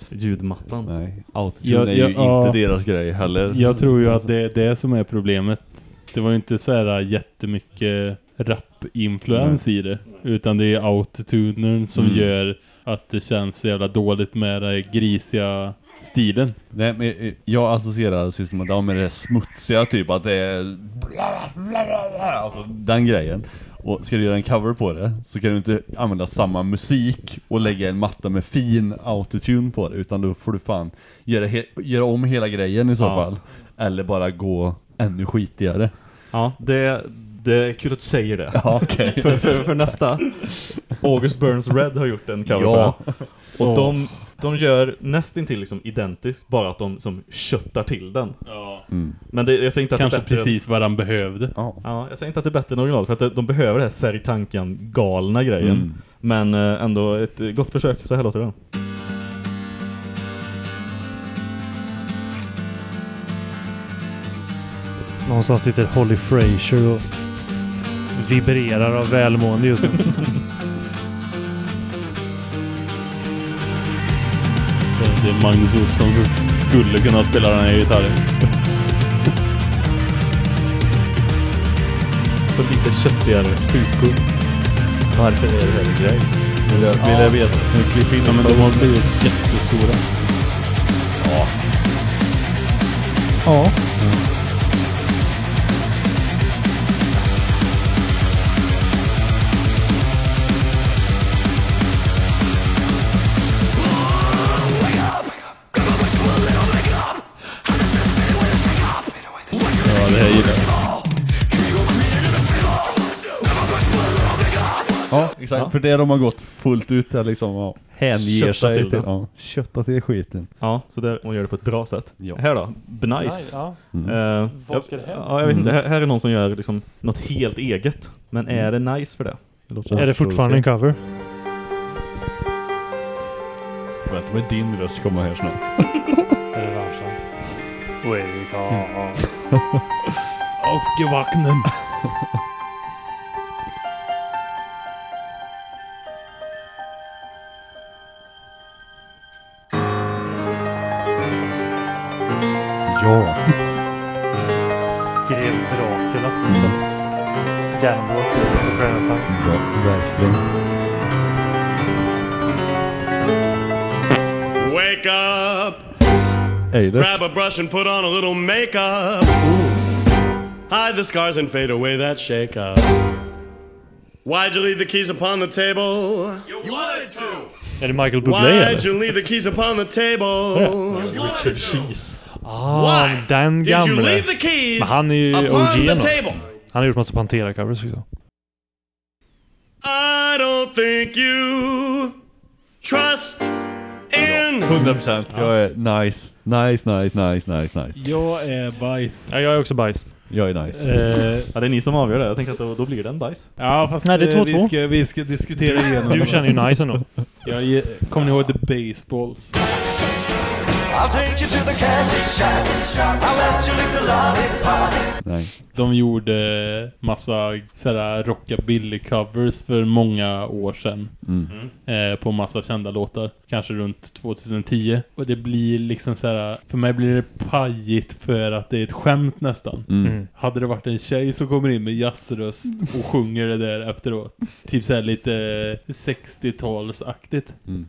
ljudmattan. Nej. Autotune är ju ja, ja. inte deras grej heller. Jag tror ju att det är det som är problemet. Det var ju inte så här jättemycket rap pop-influens i det. Utan det är autotunen som Mm. gör att det känns så jävla dåligt med den grisiga stilen. Nej, men eh, jag associerar System of Down med det smutsiga typ att det är alltså den grejen. Och ska du göra en cover på det så kan du inte använda samma musik och lägga en matta med fin autotune på det utan då får du fan göra, he- göra om hela grejen i så Ja. fall. Eller bara gå ännu skitigare. Ja, det, det är kul att du säger det. Ja, okej. för, för, för nästa, August Burns Red har gjort en cover Ja. på det. Och de, de gör nästintill liksom identiskt, bara att de som köttar till den. Ja. Mm. Men det, jag säger inte att Kanske det är bättre precis vad han behövde. Ja. Ja, jag säger inte att det är bättre än original för att det- de behöver det här Seritankan galna grejen. Mm. Men eh, ändå ett eh, gott försök, så här låter det. Någonstans sitter Holly Fraser och vibrerar av välmående just nu. Det är Magnus Olsson som skulle kunna spela den här gitarren. Så lite köttigare sjukdom. Varför är det här en grej? Vill jag, vill jag veta? Kan du klippa in Ja, men de har blivit jättestora. Ja. Ja, det här gillar jag. Ja, exakt. För det de har gått fullt ut där liksom och hänger Köttat sig till till, ja, till skiten. Ja, så där, hon gör det på ett bra sätt. Ja. Här då, Benice. Ja. Mm. Eh, Vad ska det här Ja, jag vet inte. Här, här är någon som gör liksom något helt eget. Men är det nice för det? det. Är det fortfarande en cover? Vänta med din röst komma här snart. Är det? Wake up. Aufgewachnen. Ja. Grev Dracula. Ganondorf för tand. Ja, verkligen. Wake up, Eilert. grab a brush and put on a little makeup. Hide the scars and fade away that shake-up. Why'd you leave the keys upon the table? You wanted to. Är det Michael Bublé Why'd eller? you leave the keys upon the table? You wanted to. Ah, Why den Did you leave the keys Men han är ju upon OG the table? Han har gjort massa Pantera-covers också. I don't think you trust in 100% Jag är nice. Nice, nice, nice, nice, nice. Jag är bajs. Ja, jag är också bajs. Jag är nice. Eh, Ja, det är ni som avgör det. Jag tänker att då, då blir det en Dice. ja, fast Nej, det är eh, 2-2. vi, ska, vi ska diskutera igenom Du känner ju nice ändå. Jag kommer ni ihåg The Baseballs? I'll take you to the candy shop. I'll let you lick the lollipop. Nej. De gjorde massa sådär rockabilly-covers för många år sedan. Mm. Eh, på massa kända låtar. Kanske runt 2010. Och det blir liksom såhär, för mig blir det pajigt för att det är ett skämt nästan. Mm. Mm. Hade det varit en tjej som kommer in med jazzröst och sjunger det där efteråt. Typ såhär lite 60-talsaktigt. Mm.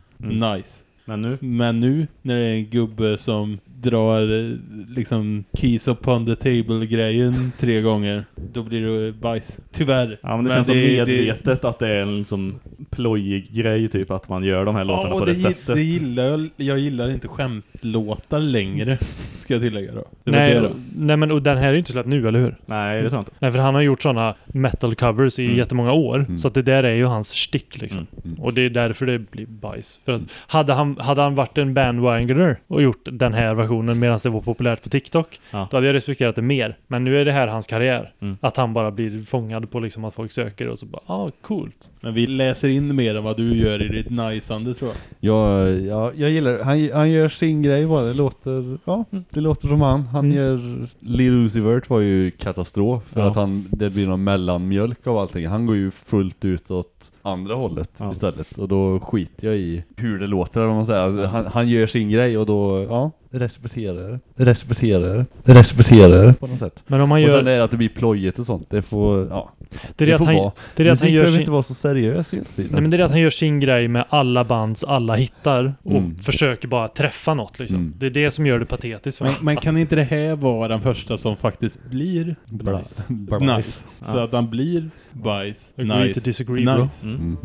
Nice. Men nu? Men nu när det är en gubbe som drar eh, liksom keys upon the table grejen tre gånger, då blir det bajs. Tyvärr. Ja, men det känns som medvetet att det är en liksom plojig grej typ att man gör de här låtarna Ja, på det, det, sättet. det gillar jag. Jag gillar inte skämtlåtar längre, ska jag tillägga då. Det Nej, det då. nej, men och den här är ju inte släppt nu, eller hur? Nej, det tror jag inte. Nej, för han har gjort sådana metal covers i Mm. jättemånga år. Mm. Så att det där är ju hans stick liksom. Mm. Och det är därför det blir bajs. För att hade han, hade han varit en bandwagoner och gjort den här versionen medan det var populärt på TikTok, Ja. då hade jag respekterat det mer. Men nu är det här hans karriär. Mm. Att han bara blir fångad på liksom att folk söker och så bara, ah, coolt. Men vi läser in mer än vad du gör i ditt najsande tror jag. Jag, ja, jag gillar han, han gör sin grej bara. Det låter, ja, det låter som han. Han Mm. gör, Lil Uzi Vert var ju katastrof. För Ja. att han, det blir någon mellanmjölk av allting. Han går ju fullt ut åt andra hållet Ja. istället. Och då skiter jag i hur det låter, om man säger. Han, han gör sin grej och då, ja, respekterar det. Respekterar det. Respekterar det på något sätt. Men om man Och gör... sen är det att det blir plojigt och sånt. Det får, ja. Det är det, att får han, vara. det, är det att han gör sin, inte vara så seriös tiden. Nej men det är det att han gör sin grej med alla bands alla hittar och Mm. försöker bara träffa något liksom. Mm. Det är det som gör det patetiskt. för Men, men kan inte det här vara den första som faktiskt blir Bajs. nice? Så att han blir bajs, Agree nice, to disagree, bro. nice. Mm.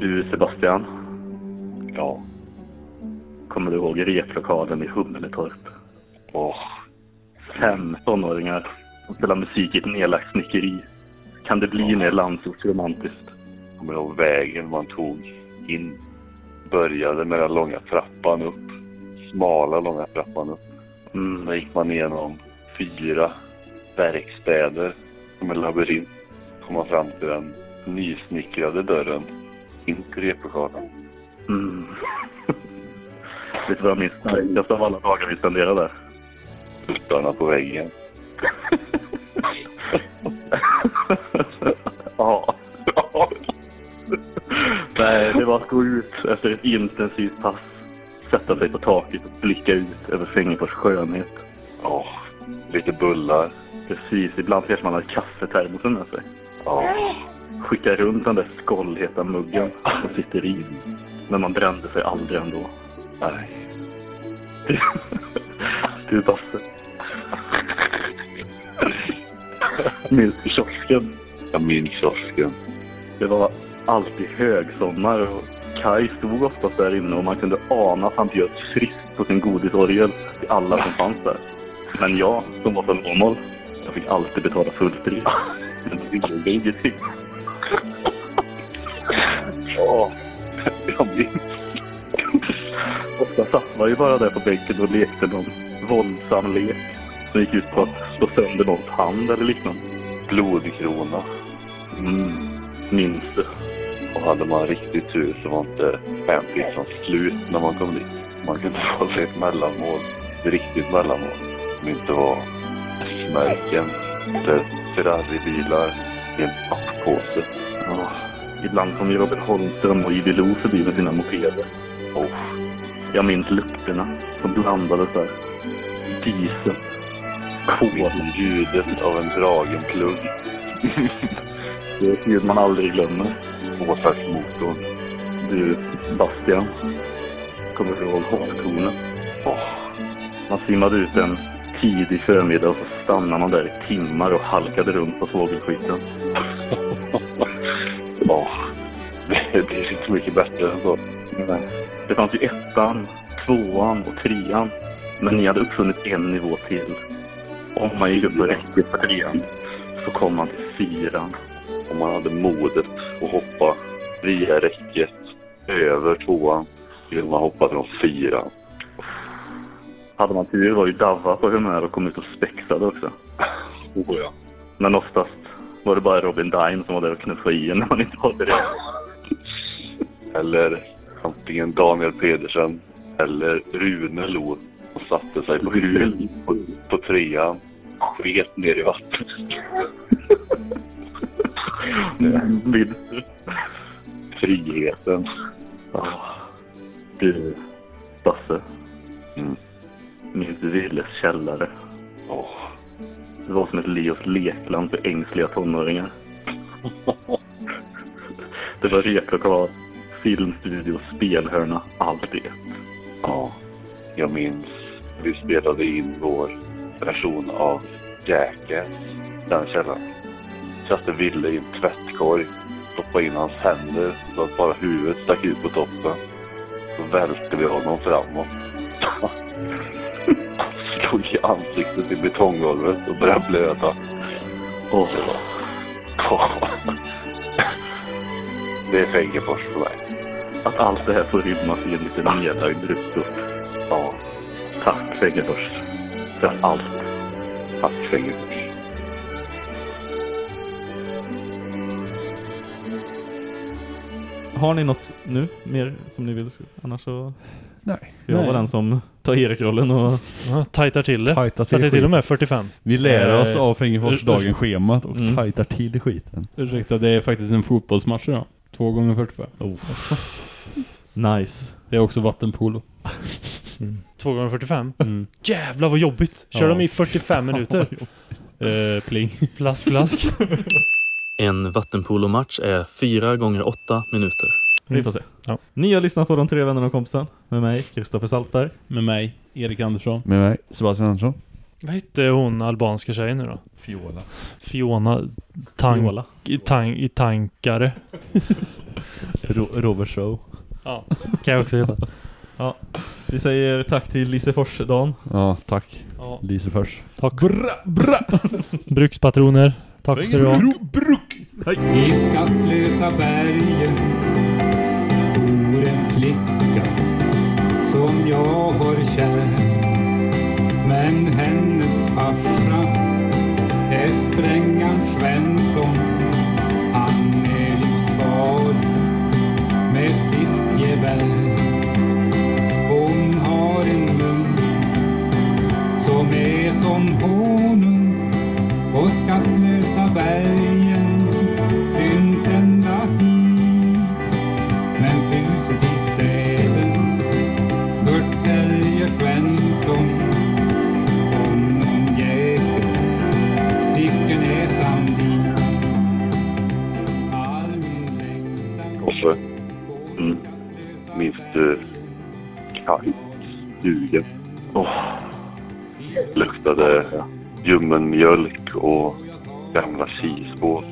Du Sebastian? Ja. Kommer du ihåg replokalen i Humletorp? Åh. Fem tonåringar som spelar musik i ett nedlagt snickeri. Kan det bli mer landsortsromantiskt? Kommer ihåg vägen man tog in. Började med den långa trappan upp. Smala långa trappan upp. Mm, där gick man igenom fyra verkstäder som en labyrint. Kom man fram till den nysnickrade dörren in till replokalen. Mm. Vet du vad jag minns starkast av alla dagar vi spenderade där? Tuttarna på väggen. ja. Nej, det var att gå ut efter ett intensivt pass. Sätta sig på taket och blicka ut över Fängefors skönhet. Ja, lite bullar. Precis, ibland kanske man hade kaffetermosen med sig. Ja. Skicka runt den där skållheta muggen som sitter i. Men man brände sig aldrig ändå. Nej. Du Basse. Minns du kiosken? Jag minns kiosken. Det var alltid högsommar och Kai stod oftast där inne och man kunde ana att han bjöd friskt på sin godisorgel till alla som fanns där. Men jag, som var så lågmål, jag fick alltid betala fullpris. Men det gjorde ingenting. Ja, jag minns. Ofta satt man ju bara där på bänken och lekte någon våldsam lek som gick ut på att slå sönder någons hand eller liknande. Blodkrona. Mm, minns du? Och hade man riktigt tur så var inte liksom slut när man kom dit. Man kunde få sig ett mellanmål. Ett riktigt mellanmål. Som inte var S-märken eller Ferrari-bilar i en papppåse. Ibland kom ju Robert Holmström och Ivy Lo förbi med sina mopeder. Oh, Jag minns lukterna som blandades där. Diesel, kol. ljudet av en dragen plugg. Det är ett ljud man aldrig glömmer. Tvåtaktsmotorn. Du, Bastian. Kommer du ihåg hårtornet? Åh, Man simmade ut en tidig förmiddag och så stannade man där i timmar och halkade runt på fågelskiten. Ja, det, det är inte mycket bättre än så. Nej. Det fanns ju ettan, tvåan och trean. Men ni hade uppfunnit en nivå till. Om man gick upp på räcket på trean så kom man till fyran. Om man hade modet att hoppa via räcket över tvåan skulle man hoppa från fyran. Hade man tur var ju Davva på humör och kom ut och spexade också. Oh, ja. Men oftast var det bara Robin Dime som var där och knuffade i en när man inte var beredd. Eller antingen Daniel Pedersen eller Rune Lo och satte sig på huvudet på, på trean. Sket ner i vattnet. Du? Friheten. Ja. Du, Basse. Mm. Minns du Willes källare? Åh, det var som ett Leos lekland för ängsliga tonåringar. Det var replokal, filmstudio, spelhörna, allt det. Ja, jag minns vi spelade in vår version av Jackass, den källan. Satte Ville i en tvättkorg, stoppade in hans händer så att bara huvudet stack ut på toppen. Så välte vi honom framåt. Slog i ansiktet i betonggolvet och började blöda. Åh, Åh. Det är Fängefors för mig. att allt det här får rymmas i en liten nedlagd bruksport. Ja, Tack Fängefors. För allt. tack Fängefors. Har ni något nu mer som ni vill? Annars så Nej. ska jag vara den som tar Erik-rollen och... Ja, tajtar till det. Tajta Så att det är till och med 45. Vi lär oss Eh, av Fängefors-dagen-schemat och Mm. tajtar till skiten. Ursäkta, det är faktiskt en fotbollsmatch idag. Två gånger 45. Nice. Det är också vattenpolo. 2 gånger 45 Mm. Jävlar vad jobbigt! Kör Ja. de i 45 minuter? Eh, pling. Plask, plask. En vattenpolomatch är 4 gånger 8 minuter. Vi får se. Ja. Ni har lyssnat på De tre vännerna och kompisen med mig, Kristoffer Saltberg. Med mig, Erik Andersson. Med mig, Sebastian Andersson. Vad hette hon albanska tjejen nu då? Fiola. Fiona Tank... Fiola. Tank... i Tankare. Ro Robert Show. Ja, kan jag också heta. Ja. Vi säger tack till Lise Forsdan. Ja, tack. Ja. Lisefors. Tack. Bra, bra. Brukspatroner. Tack för idag. I skattlösa bergen bor en flicka som jag har kär. Men hennes farsa är sprängan Svensson. Han är livsfarlig med sitt gevär. Hon har en mun som är som honung på skattlösa bergen Koffe. Mm. Minns du Kajs stuga? Åh. Luktade ljummen mjölk och gamla kisbås.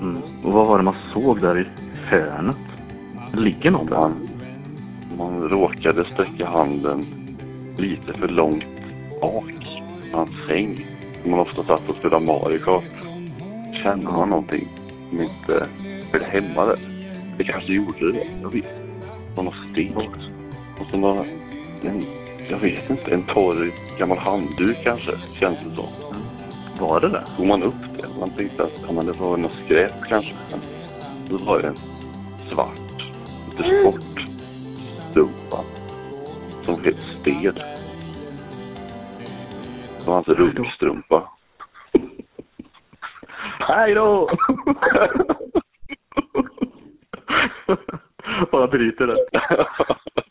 Mm. Och vad var det man såg där i hörnet? Ligger någon där? Man, man råkade sträcka handen lite för långt bak i hans säng. Man ofta satt och spelade Mario Kart. Kände man någonting som inte hörde hemma där? Det kanske gjorde det, jag vet. Som något sten. Och så var en, jag vet inte, en torr gammal handduk kanske, känns det som. Var det det? Tog man upp det? Man tänkte att ja, men det var något skräp kanske. Men då var det en svart, lite sportstrumpa som var helt stel. Det var hans rullstrumpa. Hej då! Bara bryter det.